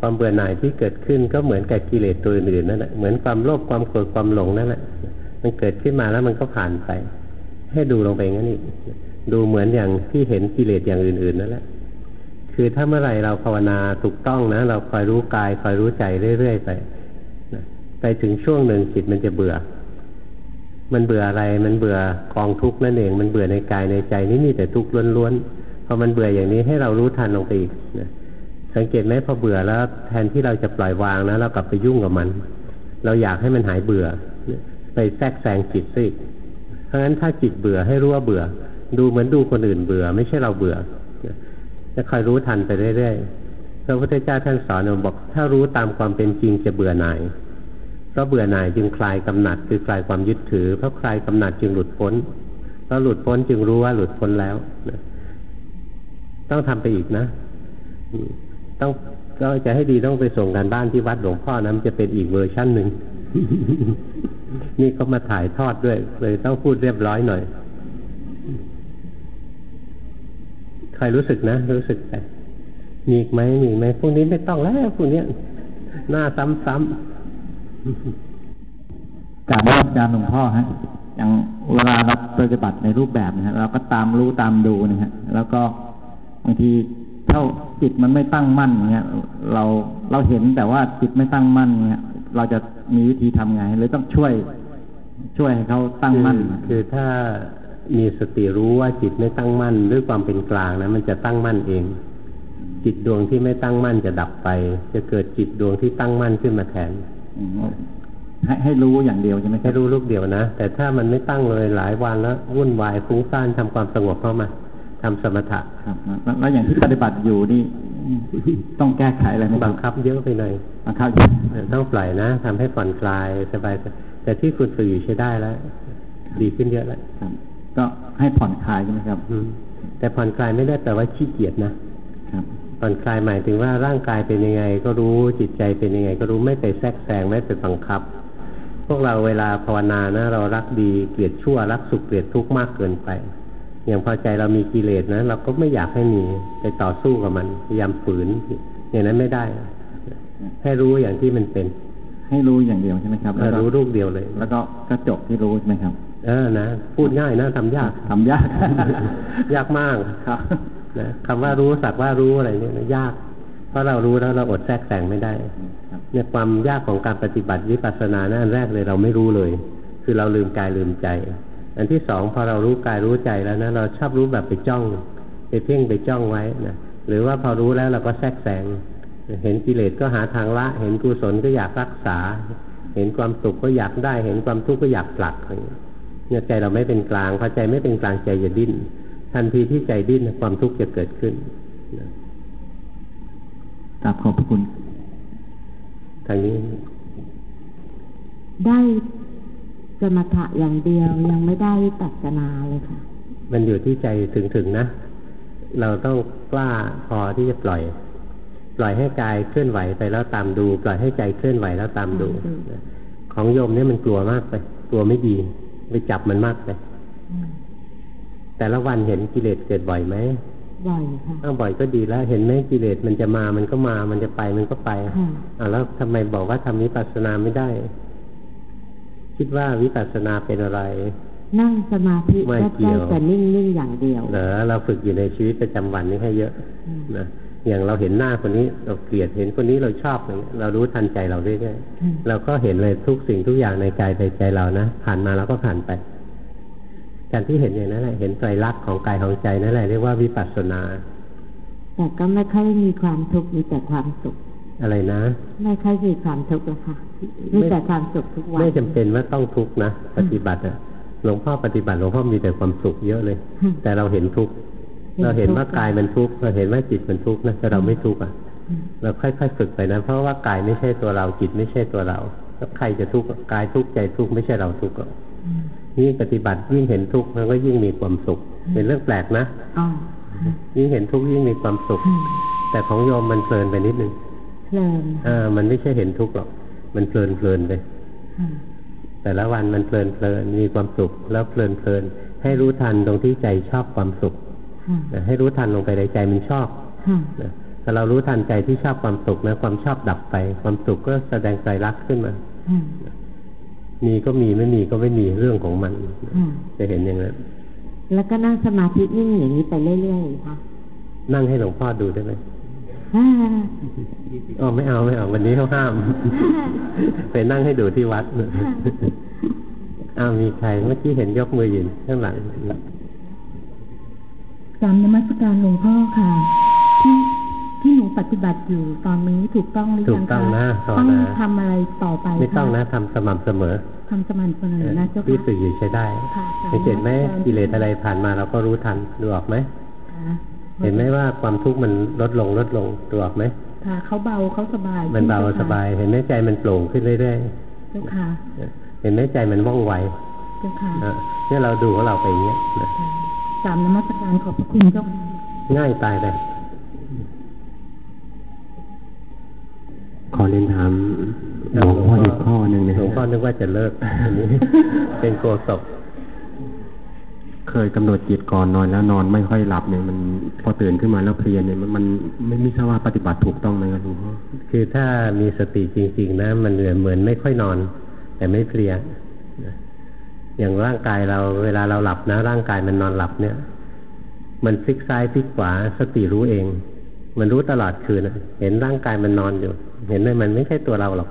ความเบื่อหน่ายที่เกิดขึ้นก็เหมือนกับกิเลสตัวอื่นๆนั่นแหละเหมือนความโลภความโกรธความหลงนั่นแหละมันเกิดขึ้นมาแล้วมันก็ผ่านไป ให้ดูลงไปงั้นอีกดูเหมือนอย่างที่เห็นกิเลสอย่างอื่น ๆนั่นแหละคือถ้าเมื่อไหร่เราภาวนาถูกต้องนะ เราคอยรู้กายคอยรู้ใจเรื่อยๆไปไปถึงช่วงหนึ่งจิตมันจะเบื่อ มันเบื่ออะไร มันเบื่อกองทุกข์นั่นเอง มันเบื่อในกายในใจนี่มีแต่ทุกข์ล้วนๆพอมันเบื่ออย่างนี้ให้เรารู้ทันลงไปอีกนะสังเกตไหมพอเบื่อแล้ว แทนที่เราจะปล่อยวางนะเรากลับไปยุ่งกับมัน เราอยากให้มันหายเบื่อ ไปแทรกแซงจิตซะอีก ราะฉะนั้นถ้าจิตเบื่อให้รู้ว่าเบื่อ ดูเหมือนดูคนอื่นเบื่อ ไม่ใช่เราเบื่อนะจะคอยรู้ทันไปเรื่อยๆพระพุทธเจ้าท่านสอนบอก ถ้ารู้ตามความเป็นจริงจะเบื่อหน่ายเพราะเบื่อหน่ายจึงคลายกำหนัดคือคลายความยึดถือเพราะคลายกำหนัดจึงหลุดพ้นเพราะหลุดพ้นจึงรู้ว่าหลุดพ้นแล้วต้องทำไปอีกนะ ต้องก็จะให้ดีต้องไปส่งการบ้านที่วัดหลวงพ่อนะมันจะเป็นอีกเวอร์ชั่นหนึ่ง นี่เขามาถ่ายทอดด้วย เลยต้องพูดเรียบร้อยหน่อย ใครรู้สึกนะ รู้สึกไปมีอีกไหมมีไหมพวกนี้ไม่ต้องแล้วพวกนี้หน้าซ้ำๆกราบนมัสการหลวงพ่อฮะอย่างเวลาเราปฏิบัติในรูปแบบนะฮะเราก็ตามรู้ตามดูนะฮะแล้วก็บางทีเท่าจิตมันไม่ตั้งมั่นอย่างเงี้ยเราเราเห็นแต่ว่าจิตไม่ตั้งมั่นเงี้ย เราจะมีวิธีทำไงหรือต้องช่วย ช่วยให้เขาตั้งมั่นคือคือถ้ามีสติรู้ว่าจิตไม่ตั้งมั่นด้วยความเป็นกลางนะมันจะตั้งมั่นเอง จิตดวงที่ไม่ตั้งมั่นจะดับไป จะเกิดจิตดวงที่ตั้งมั่นขึ้นมาแทนอืมให้ให้รู้อย่างเดียวใช่ไหมคแค่รับรู้ลูกเดียวนะ แต่ถ้ามันไม่ตั้งเลยหลายวันแล้ววุ่นวายฟุ้งซ่านทำความสงบเข้ามาทำสมถะครับแล้วแล้วอย่างที่ปฏิบัติอยู่นี่ ต้องแก้ไขอะไรไหมบังคับเยอะไปหน่อยบังคับต้องปล่อยนะทำให้ผ่อนคลายสบายแต่ที่คุณฝึกอยู่ใช้ได้แล้ว ดีขึ้นเยอะแล้วครับก็ให้ผ่อนคลายใช่ไหมครับอืมแต่ผ่อนคลายไม่ได้แปลว่าขี้เกียจนะครับผ่อนคลายหมายถึงว่าร่างกายเป็นยังไง ก็รู้จิตใจเป็นยังไง ก็รู้ไม่ไปแทรกแซงไม่ไปบังคับ พวกเราเวลาภาวนานะ เรารักดีเกลียดชั่วรักสุขเกลียดทุกข์มากเกินไป อย่างพอใจเรามีกิเลสนะเราก็ไม่อยากให้มีไปต่อสู้กับมันพยายามฝืนอย่างนั้นไม่ได้ ให้รู้อย่างที่มันเป็น ให้รู้อย่างเดียวใช่ไหมครับเออแล้วก็รู้ลูกเดียวเลย แล้วก็กระจกที่รู้ใช่ไหมครับ เออนะพูดง่ายนะทำยากทำยาก ยากมากครับนะคำว่ารู้สักว่ารู้อะไรเนี่ยนะยาก เพราะเรารู้แล้วเราอดแทรกแซงไม่ได้ครับเนี่ยความยากของการปฏิบัติวิปัสสนานะอันแรกเลยเราไม่รู้เลย คือเราลืมกายลืมใจ อันที่สองพอเรารู้กายรู้ใจแล้วนะเราชอบรู้แบบไปจ้องไปเพ่งไปจ้องไว้นะหรือว่าพอรู้แล้วเราก็แทรกแซงเห็นกิเลสก็หาทางละ เห็นกุศลก็อยากรักษา เห็นความสุขก็อยากได้ เห็นความทุกข์ก็อยากผลักอะไรอย่างเงี้ยเนี่ยใจเราไม่เป็นกลางพอใจไม่เป็นกลางใจจะดิ้น ทันทีที่ใจดิ้นความทุกข์จะเกิดขึ้นนะกราบขอบพระคุณทางนี้ ได้ สมถะอย่างเดียวยังไม่ได้ตัจนาเลยค่ะ มันอยู่ที่ใจถึงถึงๆนะ เราต้องกล้าพอที่จะปล่อย ปล่อยให้กายเคลื่อนไหวไปแล้วตามดู ปล่อยให้ใจเคลื่อนไหวแล้วตามดูอืมนะของโยมเนี่ยมันกลัวมากไปกลัวไม่ดีไปจับมันมากไปอืมแต่ละวันเห็นกิเลสเกิดบ่อยไหมบ่อยค่ะถ้าบ่อยก็ดีแล้ว เห็นไหมกิเลสมันจะมามันก็มา มันจะไปมันก็ไปค่ะอ่าแล้วทำไมบอกว่าทำวิปัสสนาไม่ได้ คิดว่าวิปัสสนาเป็นอะไร นั่งสมาธิไม่ก็เกี่ได้ยวแต่นิ่งๆอย่างเดียวเหรอเราฝึกอยู่ในชีวิตประจำวันนี้ให้เยอะอืมนะอย่างเราเห็นหน้าคนนี้เราเกลียดเห็นคนนี้เราชอบอะไรเงี้ยเรารู้ทันใจเราเรื่อยอืมๆเราก็เห็นเลยทุกสิ่งทุกอย่างในกายในใจเรานะผ่านมาแล้วก็ผ่านไป การที่เห็นอย่างนั้นแหละเห็นไตรลักษณ์ของกายของใจนั่นแหละเรียกว่าวิปัสสนา แต่ก็ไม่ค่อยมีความทุกข์มีแต่ความสุข อะไรนะ ไม่ค่อยมีความทุกข์แล้วค่ะมีแต่ความสุขทุกวันไม่จำเป็นว่าต้องทุกข์นะปฏิบัติอะหลวงพ่อปฏิบัติหลวงพ่อมีแต่ความสุขเยอะเลยอืมแต่เราเห็นทุกข์เห็นเราเห็นว่าทุกข์กายมันทุกข์เราเห็นว่าจิตมันทุกข์นะแต่เราไม่ทุกข์อะอืมเราค่อยๆฝึกไปนะเพราะว่ากายไม่ใช่ตัวเราจิตไม่ใช่ตัวเราแล้วใครจะทุกข์อะกายทุกข์ใจทุกข์ไม่ใช่เราทุกข์หรอกอืมยิ่งปฏิบัติยิ่งเห็นทุกข์มันก็ยิ่งมีความสุข เป็นเรื่องแปลกนะอ๋อยิ่งเห็นทุกข์ยิ่งมีความสุขอืมแต่ของโยมมันเพลินไปนิดนึงเพ ลินอ่ามันไม่ใช่เห็นทุกข์หรอก มันเพลินเพลินไปค่ะแต่ละวันมันเพลินเพลินมีความสุขแล้วเพลินเพลินให้รู้ทันตรงที่ใจชอบความสุขค่ะนะให้รู้ทันลงไปในใจมันชอบค่ะนะถ้าเรารู้ทันใจที่ชอบความสุขนะความชอบดับไป ความสุขก็แสดงใจรักษณ์ขึ้นมาค่ะมีก็มีไม่มีก็ไม่มีเรื่องของมันค่ะจะเห็นอย่างนั้นแล้วก็นั่งสมาธินิ่งอย่างนี้ไปเรื่อยๆค่ะนั่งให้หลวงพ่อดูได้ไหม อ่าอ๋อไม่เอาไม่เอาวันนี้เขาห้าม ไปนั่งให้ดูที่วัดอ้าวมีใครเมื่อกี้เห็นยกมือยืนข้างหลังกรรมนมัสการหลวงพ่อค่ะ ที่ที่หนูปฏิบัติอยู่ตอนนี้ถูกต้องหรือถูยักงต้องคะนะภาวต้องนาทำอะไรต่อไปไม่ต้องคนะทำสม่ำเสมอทำสม่ำเสมอนะเจ้าที่ค่ะฝึกอยู่ใช้ได้ค่ะสาธุเห็นไหมกิเลสอะไรผ่านมาเราก็รู้ทันดูออกไหมค่ะ เห็นไหมว่าความทุกข์มันลดลงลดลงดูออกไหมค่ะเขาเบาเขาสบาย มันเบาจ้ค่ะสบาย เห็นไหมใจมันโปร่งขึ้นเรื่อยเจ้าค่ะๆเห็นไหมใจมันว่องไวเจ้าค่ะอะเนี่ยเราดูของเราไปอย่างเงี้ยนะค่ะกรรมนมัสการขอบพระคุณเจ้าค่ะง่ายตายเลยขอเรียนถามหลวงพ่ออีกข้อหนึ่งนะหลวงพ่อนึกว่าจะเลิกอันนี้เป็นโกศก เคยกำหนดจิตก่อนนอนแล้วนอนไม่ค่อยหลับเนี่ยมันพอตื่นขึ้นมาแล้วเพลียเนี่ยมันมันไม่ไม่ทราบว่าปฏิบัติถูกต้องไหมครับหลวงพ่อคือถ้ามีสติจริง ๆ นะ มันเหมือนเหมือนไม่ค่อยนอน แต่ไม่เพลียอย่างร่างกายเราเวลาเราหลับนะ ร่างกายมันนอนหลับเนี่ย มันพลิกซ้ายพลิกขวาสติรู้เอง มันรู้ตลอดคืนเห็นร่างกายมันนอนอยู่ เห็นเลยมันไม่ใช่ตัวเราหรอก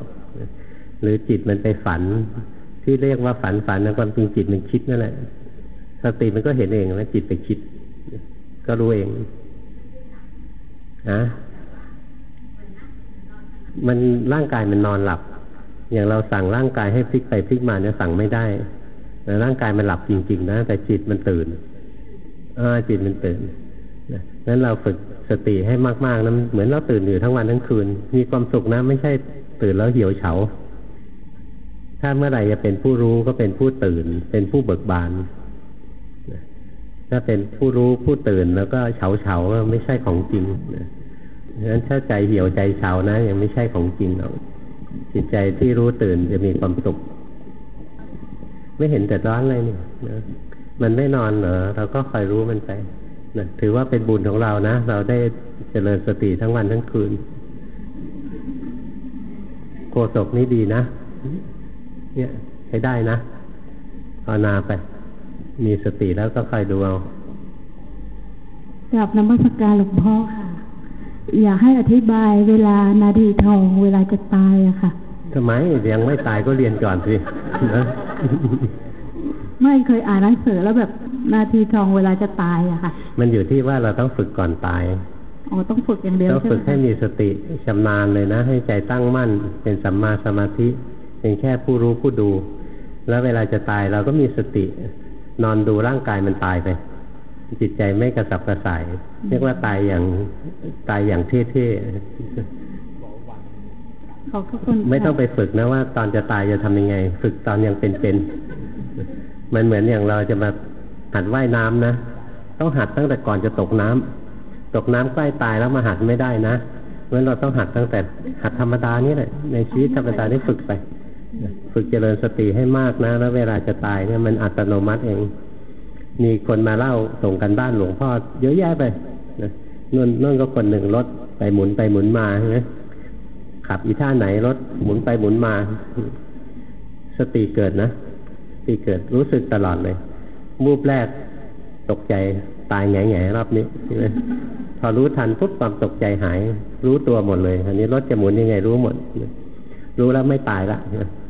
หรือจิตมันไปฝันที่เรียกว่าฝันฝันนะความจริงจิตมันคิดนั่นแหละ สติมันก็เห็นเองแล้วจิตไปคิด ก็รู้เองนะมันร่างกายมันนอนหลับ อย่างเราสั่งร่างกายให้พลิกไปพลิกมาเนี่ยสั่งไม่ได้แต่ร่างกายมันหลับจริง ๆ นะ แต่จิตมันตื่นอจิตมันตื่นนั้นเราฝึกสติให้มากๆนะเหมือนเราตื่นอยู่ทั้งวันทั้งคืน มีความสุขนะ ไม่ใช่ตื่นแล้วเหี่ยวเฉา ถ้าเมื่อไหร่จะเป็นผู้รู้ก็เป็นผู้ตื่น เป็นผู้เบิกบาน ถ้าเป็นผู้รู้ผู้ตื่นแล้วก็เฉาเฉาไม่ใช่ของจริงนะฉะนั้นถ้าใจเหี่ยวใจเฉานะ ยังไม่ใช่ของจริงหรอกจิตใจที่รู้ตื่นจะมีความสุข ไม่เห็นแต่ร้อนเลยนี่นะมันไม่นอนเหรอเราก็คอยรู้มันไปนะถือว่าเป็นบุญของเรานะ เราได้เจริญสติทั้งวันทั้งคืน โกศกนี่ดีนะ เนี่ยใช้ได้นะภาวนาไป มีสติแล้วก็คอยดูเอากลับนมัสการหลวงพ่อค่ะ อยากให้อธิบายเวลานาทีทอง เวลาจะตายอะค่ะทำไมยังไม่ตายก็เรียนก่อนสินะไม่เคยอ่านหนังสือแล้วแบบนาทีทองเวลาจะตายอะค่ะ มันอยู่ที่ว่าเราต้องฝึกก่อนตายอ๋อต้องฝึกอย่างเดียวต้องใช่ไหฝึมกให้มีสติชำนาญเลยนะ ให้ใจตั้งมั่น เป็นสัมมาสมาธิ เป็นแค่ผู้รู้ผู้ดู แล้วเวลาจะตายเราก็มีสติ นอนดูร่างกายมันตายไป จิตใจไม่กระสับกระส่าย เรียกว่าตายอย่างตายอย่างเท่ๆขอบคุณไม่ต้องไปฝึกนะว่า ตอนจะตายจะทำยังไง ฝึกตอนยังเป็นๆมันเหมือนอย่างเราจะมาหัดว่ายน้ำนะต้องหัดตั้งแต่ก่อนจะตกน้ำตกน้ำใกล้ตายแล้วมาหัดไม่ได้นะเพราะฉะนั้นเราต้องหัดตั้งแต่หัดธรรมดานี่แหละในชีวิตธรรมดานี่ฝึกไป ฝึกเจริญสติให้มากนะ แล้วเวลาจะตายเนี่ยมันอัตโนมัติเอง มีคนมาเล่าส่งกันบ้านหลวงพ่อเยอะแยะไปนะนู่นนู่นก็คนหนึ่งรถไปหมุนไปหมุนมาใช่ไหมขับอีท่าไหนรถหมุนไปหมุนมา สติเกิดนะสติเกิดรู้สึกตลอดเลยมูบแรกตกใจตายแง่แง่ๆรอบนี้ใช่ไหมพอรู้ทันปุ๊บความตกใจหาย รู้ตัวหมดเลยอันนี้รถจะหมุนยังไงรู้หมด รู้แล้วไม่ตายละ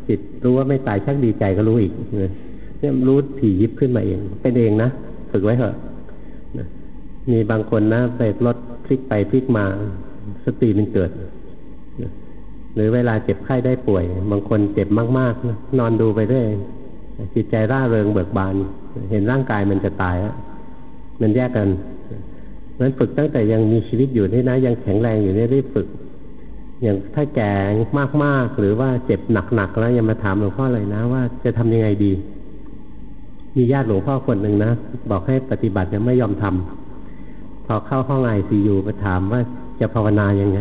จิตรู้ว่าไม่ตายชักดีใจก็รู้อีกเนี่ยรู้ถี่ยิบขึ้นมาเอง เป็นเองนะฝึกไว้เถอะมีบางคนนะไปรถพลิกไปพลิกมาสติมันเกิดหรือเวลาเจ็บไข้ได้ป่วย บางคนเจ็บมากๆนะนอนดูไปเรื่อยจิตใจร่าเริงเบิกบาน เห็นร่างกายมันจะตายแล้วมันแยกกันนั้นฝึกตั้งแต่ยังมีชีวิตอยู่นี่นะ ยังแข็งแรงอยู่นี่รีบฝึก อย่างถ้าแก่มากๆ หรือว่าเจ็บหนักๆแล้วยังมาถามหลวงพ่อเลยนะ ว่าจะทำยังไงดี มีญาติหลวงพ่อคนหนึ่งนะ บอกให้ปฏิบัติยังไม่ยอมทำพอเข้าห้องไอซียูไปถามว่าจะภาวนายังไง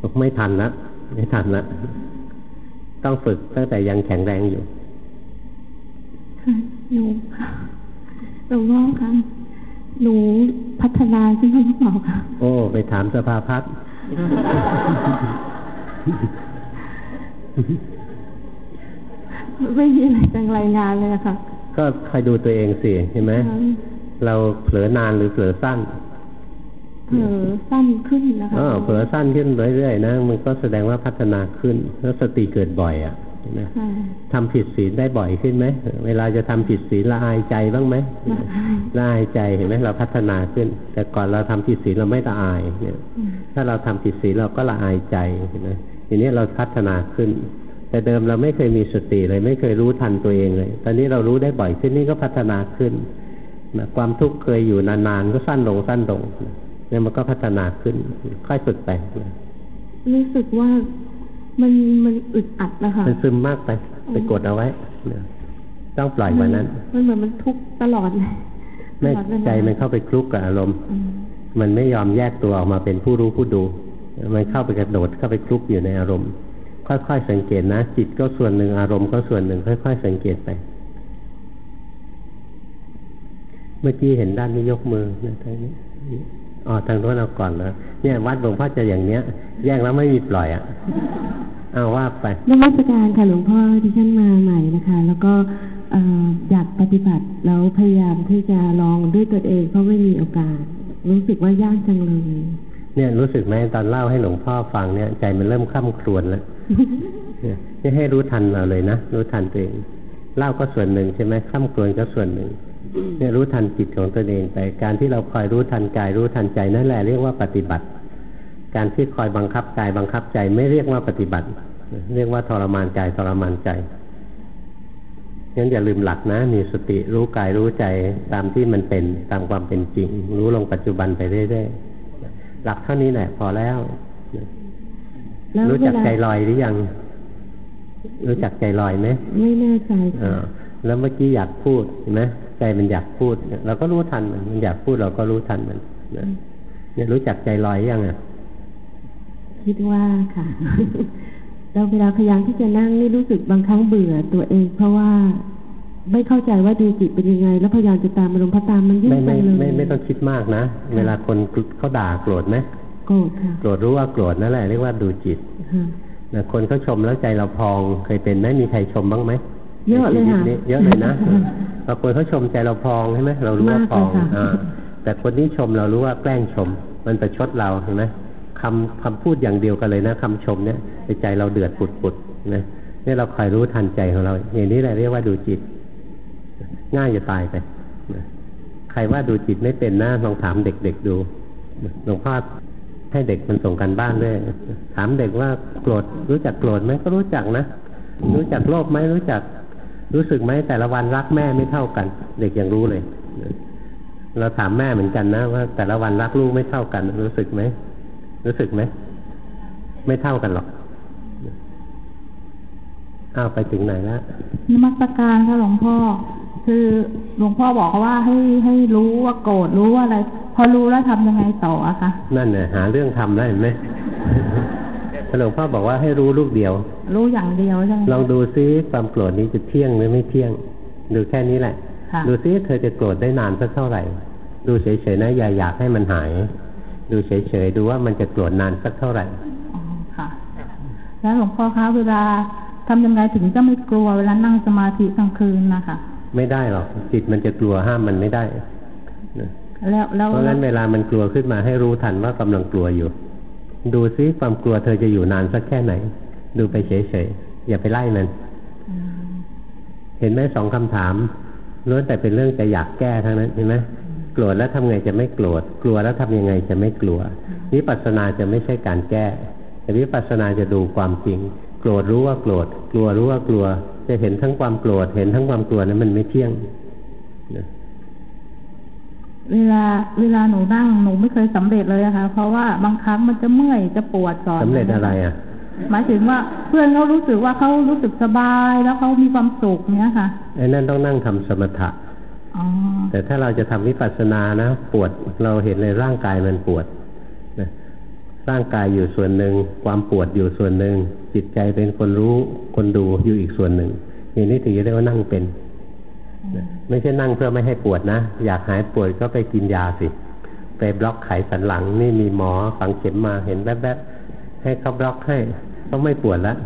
บอกไม่ทันละไม่ทันละต้องฝึกตั้งแต่ยังแข็งแรงอยู่ค่ะหนูหลวงพ่อคะหนูพัฒนาใช่ไหมหรือเปล่าคะโอ้ ไปถามสภาพัฒน์ ไม่มีอะไรจังรายงานเลยอะค่ะก็คอยดูตัวเองสิเห็นไหมเราเผลอนานหรือเผลอสั้นเผลอสั้นขึ้นนะคะเออเผลอสั้นขึ้นเรื่อยๆนะมันก็แสดงว่าพัฒนาขึ้น แล้วสติเกิดบ่อยอะเห็ นไหมค่ะทำผิดศีลได้บ่อยขึ้นไหม เวลาจะทำผิดศีลละอายใจบ้างไหมละอายละอายใจเห็นไหมเราพัฒนาขึ้น แต่ก่อนเราทำผิดศีลเราไม่ละอายเนี่ยอืมถ้าเราทำผิดศีลเราก็ละอายใจเห็นไหมทีนี้เราพัฒนาขึ้น แต่เดิมเราไม่เคยมีสติเลย ไม่เคยรู้ทันตัวเองเลย ตอนนี้เรารู้ได้บ่อยขึ้นนี่ก็พัฒนาขึ้นนะความทุกข์เคยอยู่นานๆก็สั้นลงสั้นลงเนี่ยมันก็พัฒนาขึ้น ค่อยฝึกไปนะรู้สึกว่า มันมันอึดอัดนะคะมันซึมมากไป ไปกดเอาไว้นะต้องปล่อยกว่านั้น มันเหมือนมันทุกข์ตลอดเลยไม่ตลอดเวลาใจมันเข้าไปคลุกกับอารมณ์อืมมันไม่ยอมแยกตัวออกมาเป็นผู้รู้ผู้ดู มันเข้าไปกระโดดเข้าไปคลุกอยู่ในอารมณ์ ค่อยๆสังเกตนะ จิตก็ส่วนหนึ่งอารมณ์ก็ส่วนหนึ่ง ค่อย ๆ สังเกตไป เมื่อกี้เห็นด้านนี้ยกมือนะทางนี้ อ๋อทางโน้นเอาก่อนนะเนี่ยวัดหลวงพ่อจะอย่างเนี้ย แยกแล้วไม่มีปล่อยอะเอาว่าไปนมัสการค่ะหลวงพ่อที่ฉันมาใหม่นะคะ แล้วก็เอ่ออยากปฏิบัติแล้วพยายามที่จะลองด้วยตัวเองเพราะไม่มีโอกาส รู้สึกว่ายากจังเลย เนี่ยรู้สึกไหมตอนเล่าให้หลวงพ่อฟังเนี่ยใจมันเริ่มข้ามครวนแล้วเนี่ยนี่ให้รู้ทันเราเลยนะรู้ทันตัวเองเล่าก็ส่วนหนึ่งใช่ไหมข้ามครวนก็ส่วนหนึ่งใจ เนี่ยรู้ทันจิตของตนเองไปการที่เราคอยรู้ทันกายรู้ทันใจนั่นแหละเรียกว่าปฏิบัติ การที่คอยบังคับกายบังคับใจไม่เรียกว่าปฏิบัติ เรียกว่าทรมานกายทรมานใจงั้นอย่าลืมหลักนะ มีสติรู้กายรู้ใจตามที่มันเป็นตามความเป็นจริง รู้ลงปัจจุบันไปเรื่อยๆหลักเท่านี้แหละพอแล้วแล้วรู้เวจักลาใจลอยหรือยัง รู้จักใจลอยไหมไม่แน่ใจอ่าแล้วเมื่อกี้อยากพูดเห็นไหม ใจมันอยากพูดเนี่ยเราก็รู้ทันมันมันอยากพูดเราก็รู้ทันมันนะเนี่ยรู้จักใจลอยยังอะ คิดว่าค่ะเราเวลาพยายามที่จะนั่งนี่รู้สึกบางครั้งเบื่อตัวเอง เพราะว่าไม่เข้าใจว่าดูจิตเป็นยังไง แล้วพยายามจะตามอารมณ์พระตามมันยุ่งไม่ไปไม่เลยไม่ไม่ต้องคิดมากนะเวลาคนเขาด่าโกรธไหมโกรธค่ะโกรธรู้ว่าโกรธนั่นแหละเรียกว่าดูจิตค่ะนะคนเขาชมแล้วใจเราพองเคยเป็นไหมมีใครชมบ้างไหม เยอะเลยค่ะในชีวิตนี้เยอะเลยนะบางคนเขาชมใจเราพองใช่ไหมเรารู้ว่าพองมากเลยค่ะอ่าแต่คนที่ชมเรารู้ว่าแกล้งชม มันประชดเราเห็นไหมคำคำพูดอย่างเดียวกันเลยนะคำชมเนี่ยในใจเราเดือดปุดปุดๆนะเนี่ยเราคอยรู้ทันใจของเรา อย่างนี้แหละเรียกว่าดูจิต ง่ายจะตายไปนะใครว่าดูจิตไม่เป็นนะลองถามเด็กๆดูหลวงพ่อให้เด็กมันส่งกันบ้านด้วย ถามเด็กว่าโกรธรู้จักโกรธไหมก็รู้จักนะ รู้จักโลภไหมรู้จัก รู้สึกไหมแต่ละวันรักแม่ไม่เท่ากัน เด็กยังรู้เลย เราถามแม่เหมือนกันนะว่า แต่ละวันรักลูกไม่เท่ากัน รู้สึกไหมรู้สึกไหมไม่เท่ากันหรอกอ้าวไปถึงไหนแล้วนมัสการค่ะหลวงพ่อ คือหลวงพ่อบอกว่าให้ให้รู้ว่าโกรธรู้ว่าอะไร พอรู้แล้วทำยังไงต่ออะคะนั่นน่ะหาเรื่องทำได้เห็นไหม หลวงพ่อบอกว่าให้รู้ลูกเดียว รู้อย่างเดียวใช่ไหมลองดูซิความโกรธนี้จะเที่ยงหรือไม่เที่ยง ดูแค่นี้แหละค่ะดูซิเธอจะโกรธได้นานสักเท่าไหร่ ดูเฉยๆนะอย่าอยากให้มันหาย ดูเฉยๆดูว่ามันจะโกรธนานสักเท่าไหร่อ๋อค่ะ แล้วหลวงพ่อคะเวลาทำยังไงถึงจะไม่กลัวเวลานั่งสมาธิกลางคืนนะคะไม่ได้หรอกจิตมันจะกลัวห้ามมันไม่ได้นะแล้วแล้วเพราะงั้นเวลามันกลัวขึ้นมาให้รู้ทันว่ากำลังกลัวอยู่ ดูซิความกลัวเธอจะอยู่นานสักแค่ไหน ดูไปเฉยๆ อย่าไปไล่มันมเห็นไหมสองคำถามล้วนแต่เป็นเรื่องจะอยากแก้ทั้งนั้นเห็นไหมโกรธแล้วทำไงจะไม่โกรธ กลัวแล้วทำยังไงจะไม่กลัว วิปัสสนาจะไม่ใช่การแก้ แต่วิปัสสนาจะดูความจริง โกรธรู้ว่าโกรธ กลัวรู้ว่ากลัว จะเห็นทั้งความโกรธ เห็นทั้งความกลัวนั้นมันไม่เที่ยงนะ เวลาเวลาหนูนั่งหนูไม่เคยสำเร็จเลยอะค่ะเพราะว่าบางครั้งมันจะเมื่อยจะปวดก่อนสำเร็จอะไรอะหมายถึงว่าเพื่อนเขารู้สึกว่าเขารู้สึกสบายแล้วเขามีความสุขเนี้ยค่ะไอ้นั่นต้องนั่งทำสมถะอ๋อแต่ถ้าเราจะทำวิปัสสนานะปวดเราเห็นในร่างกายมันปวดนะร่างกายอยู่ส่วนหนึ่งความปวดอยู่ส่วนหนึ่งจิตใจเป็นคนรู้คนดูอยู่อีกส่วนหนึ่งอย่างนี้ถึงจะเรียกว่านั่งเป็นนะ ไม่ใช่นั่งเพื่อไม่ให้ปวดนะ อยากหายปวดก็ไปกินยาสิ ไปบล็อกไขสันหลัง นี่มีหมอฝังเข็มมาเห็นแวบๆให้เขาบล็อกให้ก็ไม่ปวดแล้ว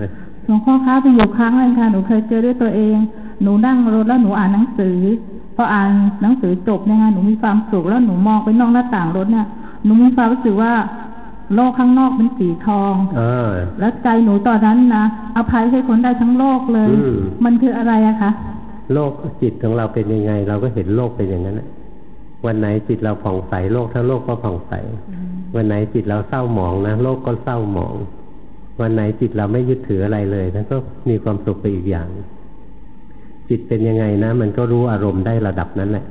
นะหลวงพ่อคะมีอยู่ครั้งหนึงค่ะหนูเคยเจอด้วยตัวเอง หนูนั่งรถแล้วหนูอ่านหนังสือพออ่านหนังสือจบเนี่ยค่ะหนูมีความสุขแล้วหนูมองไปนอกหน้าต่างรถเนี่ยหนูมีความรู้สึกว่าโลกข้างนอกเป็นสีทองเออแล้วใจหนูตอนนั้นนะอภัยให้คนได้ทั้งโลกเลยอืมมันคืออะไรอะคะ โลกจิตของเราเป็นยังไง เราก็เห็นโลกเป็นอย่างนั้นน่ะวันไหนจิตเราผ่องใสโลกทั้งโลกก็ผ่องใส วันไหนจิตเราเศร้าหมองนะโลกก็เศร้าหมอง วันไหนจิตเราไม่ยึดถืออะไรเลยนั่นก็มีความสุขไปอีกอย่าง จิตเป็นยังไงนะ มันก็รู้อารมณ์ได้ระดับนั้นแหละ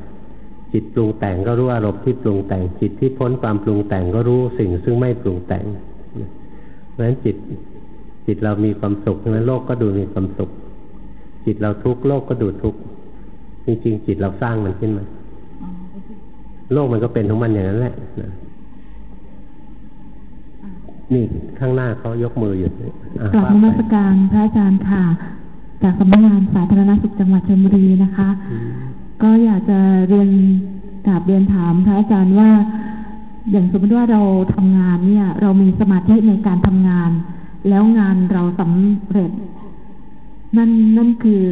จิตปรุงแต่งก็รู้อารมณ์ที่ปรุงแต่ง จิตที่พ้นความปรุงแต่งก็รู้สิ่งซึ่งไม่ปรุงแต่งเพราะฉะนั้นจิตจิตเรามีความสุขนั้นโลกก็ดูมีความสุข จิตเราทุกข์โลกก็ดูทุกข์จริงๆจิตเราสร้างมันขึ้นมาโลกมันก็เป็นของมันอย่างนั้นแหละนะนี่ข้างหน้าเขายกมืออยู่อะกราบว่านไปมัสการพระอาจารย์ค่ะ จากสำนักงานสาธารณสุขจังหวัดชลบุรีนะคะอืมก็อยากจะเรียนกราบเรียนถามพระอาจารย์ว่า อย่างสมมติว่าเราทำงานเนี่ย เรามีสมาธิในการทำงาน แล้วงานเราสำเร็จ นั่นนั่นคือ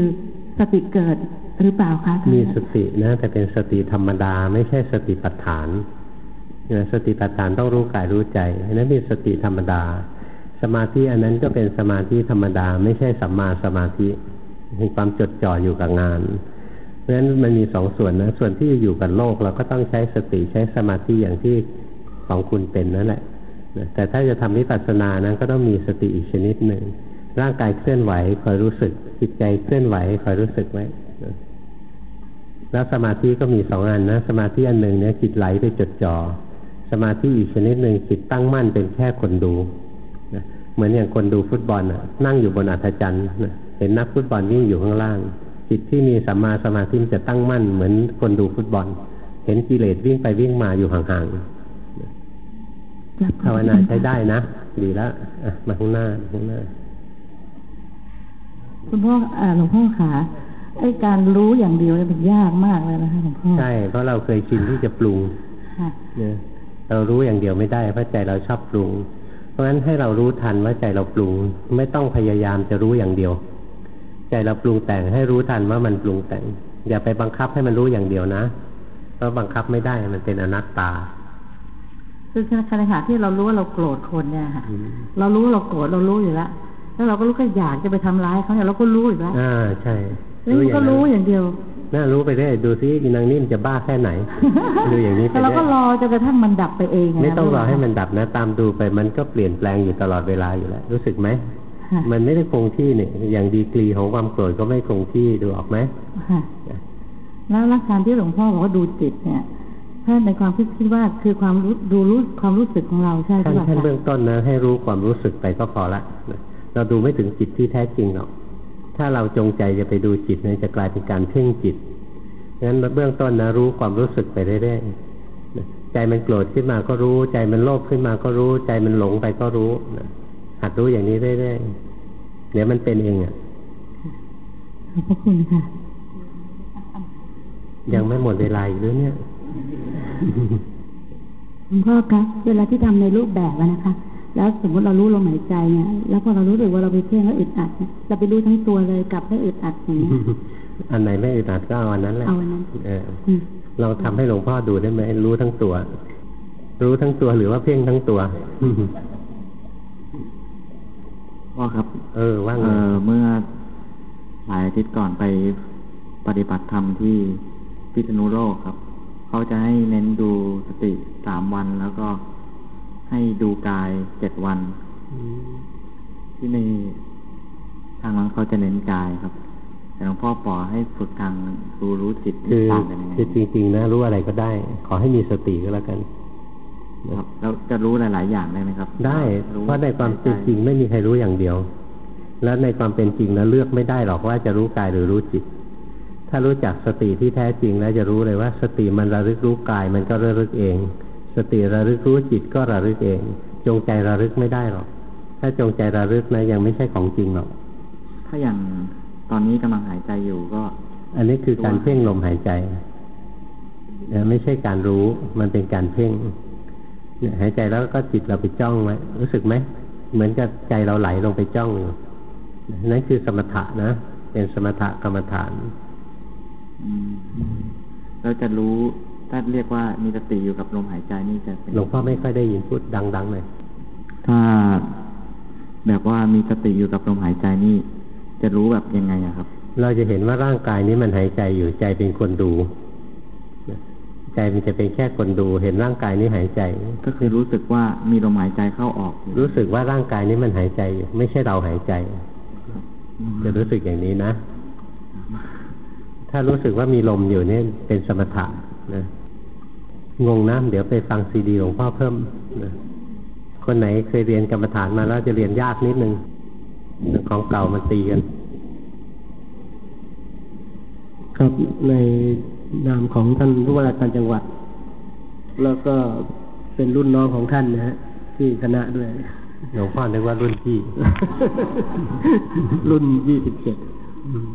สติเกิดหรือเปล่าคะท่านมีสตินะแต่เป็นสติธรรมดาไม่ใช่สติปัฏฐานนะสติปัฏฐานต้องรู้กายรู้ใจอันนั้นเป็นสติธรรมดา สมาธิอันนั้นก็เป็นสมาธิธรรมดา ไม่ใช่สัมมาสมาธิมีความจดจ่ออยู่กับงานสราะฉะนั้นมันมีสองส่วนนะส่วนที่อยู่กับโลกเราก็ต้องใช้สติใช้สมาธิอย่างที่ของคุณเป็นนั่นแหละนะแต่ถ้าจะทำวิปัสสนานั้นก็ต้องมีสติอีกชนิดหนึ่ง ร่างกายเคลื่อนไหวคอยรู้สึก จิตใจเคลื่อนไหวคอยรู้สึกไว้นะแล้วสมาธิก็มีสองอันนะ สมาธิอันหนึ่งเนี่ยจิตไหลไปจดจ่อสมาธิอีกชนิดหนึ่งจิตตั้งมั่นเป็นแค่คนดูนะเหมือนอย่างคนดูฟุตบอลน่ะนั่งอยู่บนอัฐจันทร์นะเห็นนักฟุตบอลวิ่งอยู่ข้างล่าง จิตที่มีสัมมาสมาธิมันจะตั้งมั่นเหมือนคนดูฟุตบอล เห็นกิเลสวิ่งไปวิ่งมาอยู่ห่างๆภาวนาใช้ได้นะ ดีแล้วอะมาข้างหน้ามาข้างหน้า คุณพ่ออ่าหลวงพ่อขาไอ้การรู้อย่างเดียวเนี่ยมันยากมากเลยนะคะหลวงพ่อใช่เพราะเราเคยชินที่จะปรุงค่ะเนี่ยเรารู้อย่างเดียวไม่ได้เพราะใจเราชอบปรุง เพราะฉะนั้นให้เรารู้ทันว่าใจเราปรุง ไม่ต้องพยายามจะรู้อย่างเดียว ใจเราปรุงแต่งให้รู้ทันว่ามันปรุงแต่ง อย่าไปบังคับให้มันรู้อย่างเดียวนะเพราะบังคับไม่ได้มันเป็นอนัตตาคือขณะที่เรารู้ว่าเราโกรธคนเนี่ยค่ะอืมเรารู้ว่าเราโกรธเรารู้อยู่แล้ว แล้วเราก็รู้ก็อยากจะไปทำร้ายเขาเนี่ยเราก็รู้อยู่แล้วอ่าใช่แล้วมันก็รู้อย่างเดียวน่ารู้ไปเรื่อยดูซิอีนางนิ่มจะบ้าแค่ไหนดูอย่างนี้ไปแต่เราก็รเรื่อยอจนกระทั่งมันดับไปเองะไม่ต้องรอให้ไมันดับนะ ตามดูไปมันก็เปลี่ยนแปลงอยู่ตลอดเวลาอยู่แล้วรู้สึกไหมค่ะมันไม่ได้คงที่เนี่ยอย่างดีกรีของความโกรธก็ไม่คงที่ดูออกไหมค่ะแล้วหลักการที่หลวงพ่อบอกว่าดูจิตเนี่ยถ้าในความคิดคิดว่าคือความรู้ดูรู้ความรู้สึกของเราใช่ไหมขั้นคะขั้นเบื้องต้นนะให้รู้ความรู้สึกไปก็พอละนะ เราดูไม่ถึงจิตที่แท้จริงหรอก ถ้าเราจงใจจะไปดูจิตเนี่ยจะกลายเป็นการเพ่งจิตงั้นเบื้องต้นนะรู้ความรู้สึกไปเรื่อยๆนะใจมันโกรธขึ้นมาก็รู้ ใจมันโลภขึ้นมาก็รู้ ใจมันหลงไปก็รู้นะหัดรู้อย่างนี้เรื่อยๆเดี๋ยวมันเป็นเองอะขอบพระคุณค่ะ ยังไม่หมดเวลาอีกหรือเนี่ยหลวงพ่อคะเวลาที่ทำในรูปแบบอะนะคะ แล้วสมมติเรารู้ลมหายใจเนี่ยแล้วพอเรารู้สึกว่าเราไปเพ่งแล้วอึดอัดเนี่ยเราไปรู้ทั้งตัวเลยกลับให้อึดอัดอย่างเงี้ยอันไหนไม่อึดอัดก็เอาอันนั้นแหละเอาอันนั้นเอออืมเราทำให้หลวงพ่อดูได้ไหมรู้ทั้งตัว รู้ทั้งตัวหรือว่าเพ่งทั้งตัวพ่อครับ เออว่าไงเอ่อเมื่อหลายอาทิตย์ก่อนไปปฏิบัติธรรมที่พิษณุโลกครับ เขาจะให้เน้นดูสติสามวันแล้วก็ ให้ดูกายเจ็ดวัน ที่นี่ทางนั้นเขาจะเน้นกายครับ แต่หลวงพ่อปอให้ฝึกทางรู้รู้จิตคือต่างกันยังไงคือจริง ๆ นะ รู้อะไรก็ได้ ขอให้มีสติก็แล้วกันครับแล้วจะรู้หลาย ๆ อย่างได้ไหมครับ ได้รู้เพราะในความเป็นจริงไม่มีใครรู้อย่างเดียว แล้วในความเป็นจริงนะเลือกไม่ได้หรอกว่าจะรู้กายหรือรู้จิต ถ้ารู้จักสติที่แท้จริงแล้วจะรู้เลยว่า สติมันระลึกรู้กายมันก็ระลึกเอง สติระลึกรู้จิตก็ระลึกเอง จงใจระลึกไม่ได้หรอก ถ้าจงใจระลึกนะยังไม่ใช่ของจริงหรอก ถ้าอย่างตอนนี้กำลังหายใจอยู่ก็ อันนี้คือการเพ่งลมหายใจนะไม่ใช่การรู้ มันเป็นการเพ่งเนี่ยหายใจแล้วก็จิตเราไปจ้องไว้รู้สึกไหม เหมือนกับใจเราไหลลงไปจ้องอยู่นั่นคือสมถะนะ เป็นสมถะกรรมฐานอืมเราจะรู้ ถ้าเรียกว่ามีสติอยู่กับลมหายใจนี่จะเป็นหลวงพ่อไม่ค่อยได้ยินพูดดังๆเลยถ้าแบบว่ามีสติอยู่กับลมหายใจนี่ จะรู้แบบยังไงอะครับ เราจะเห็นว่าร่างกายนี้มันหายใจอยู่ใจเป็นคนดูนะใจมันจะเป็นแค่คนดู เห็นร่างกายนี้หายใจ ก็คือรู้สึกว่ามีลมหายใจเข้าออกอยู่รู้สึกว่าร่างกายนี้มันหายใจอยู่ไม่ใช่เราหายใจอืมจะรู้สึกอย่างนี้นะ ถ้ารู้สึกว่ามีลมอยู่เนี่ยเป็นสมถะนะ งงนะเดี๋ยวไปฟังซีดีหลวงพ่อเพิ่มนะคนไหนเคยเรียนกรรมฐานมาแล้วจะเรียนยากนิดนึงของเก่ามันตีกัน ครับในนามของท่านผู้ว่าราชการจังหวัด แล้วก็เป็นรุ่นน้องของท่านนะฮะที่คณะด้วยหลวงพ่อนึกว่ารุ่นพี่ รุ่นยี่สิบเจ็ด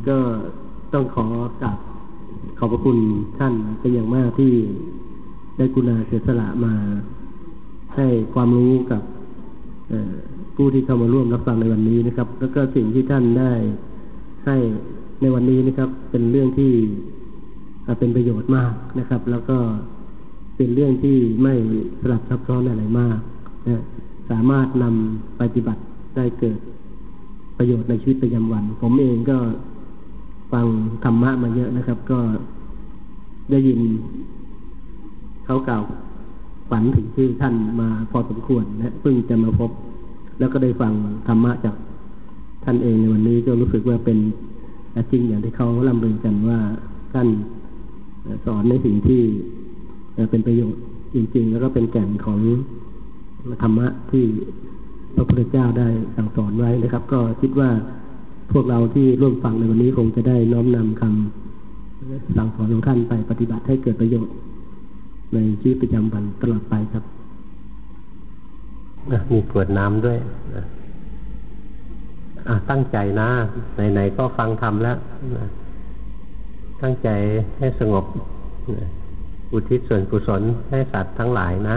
ก็ต้องขอกราบขอบพระคุณท่านเป็นอย่างมากที่ ได้กุณาเสียสละมาให้ความรู้กับผู้ที่เข้ามาร่วมรับฟังในวันนี้นะครับ แล้วก็สิ่งที่ท่านได้ให้ในวันนี้นะครับ เป็นเรื่องที่เป็นประโยชน์มากนะครับ แล้วก็เป็นเรื่องที่ไม่สลับซับซ้อนอะไรมากนะสามารถนำปฏิบัติได้เกิดประโยชน์ในชีวิตประจำวัน ผมเองก็ฟังธรรมะมาเยอะนะครับ ก็ได้ยิน เขากล่าวฝันถึงชื่อท่านมาพอสมควรนะเพิ่งจะมาพบ แล้วก็ได้ฟังธรรมะจากท่านเองในวันนี้ก็รู้สึกว่าเป็นจริงอย่างที่เขาล่ำลือกันว่าท่านสอนในสิ่งที่เป็นประโยชน์จริง ๆ แล้วก็เป็นแก่นของธรรมะที่พระพุทธเจ้าได้สั่งสอนไว้นะครับ ก็คิดว่าพวกเราที่ร่วมฟังในวันนี้คงจะได้น้อมนำคำสั่งสอนของท่านไปปฏิบัติให้เกิดประโยชน์ ในชีวิตประจำวันตลอดไปครับนะมีกวดน้ำด้วยนะอะตั้งใจนะ ไหนๆก็ฟังธรรมแล้วนะตั้งใจให้สงบนะอุทิศส่วนกุศลให้สัตว์ทั้งหลายนะ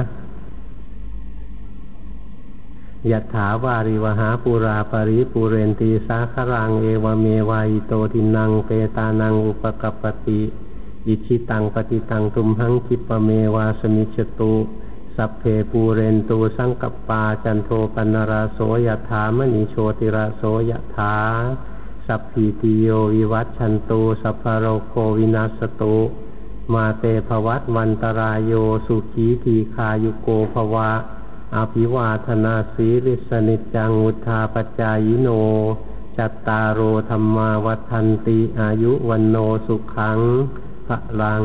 ยถาวาริวหาปูราปริปูเรนติ สาครังเอวเมวะ อิโตทินนังเปตานังอุปกัปปติ อิจฉิตังปัตถิตังตุมหัง ขิปปะเมวะ สมิชฌะตุสัพเพปูเรนตุ สังกัปปาจันโทปัณณะระโส ยะถามณิ โชติระโส ยะถาสัพพีติโยวิวัชชันตุ สัพพะโรโควินัสสะตุมาเต ภะวัตวันตะราโยสุขีทีคายุโกภวะอภิวาธนาสีริสนิจังุทธาปจายโน จัตตารโอธรรมาวัฏันติอายุวันโนสุขัง พระลัง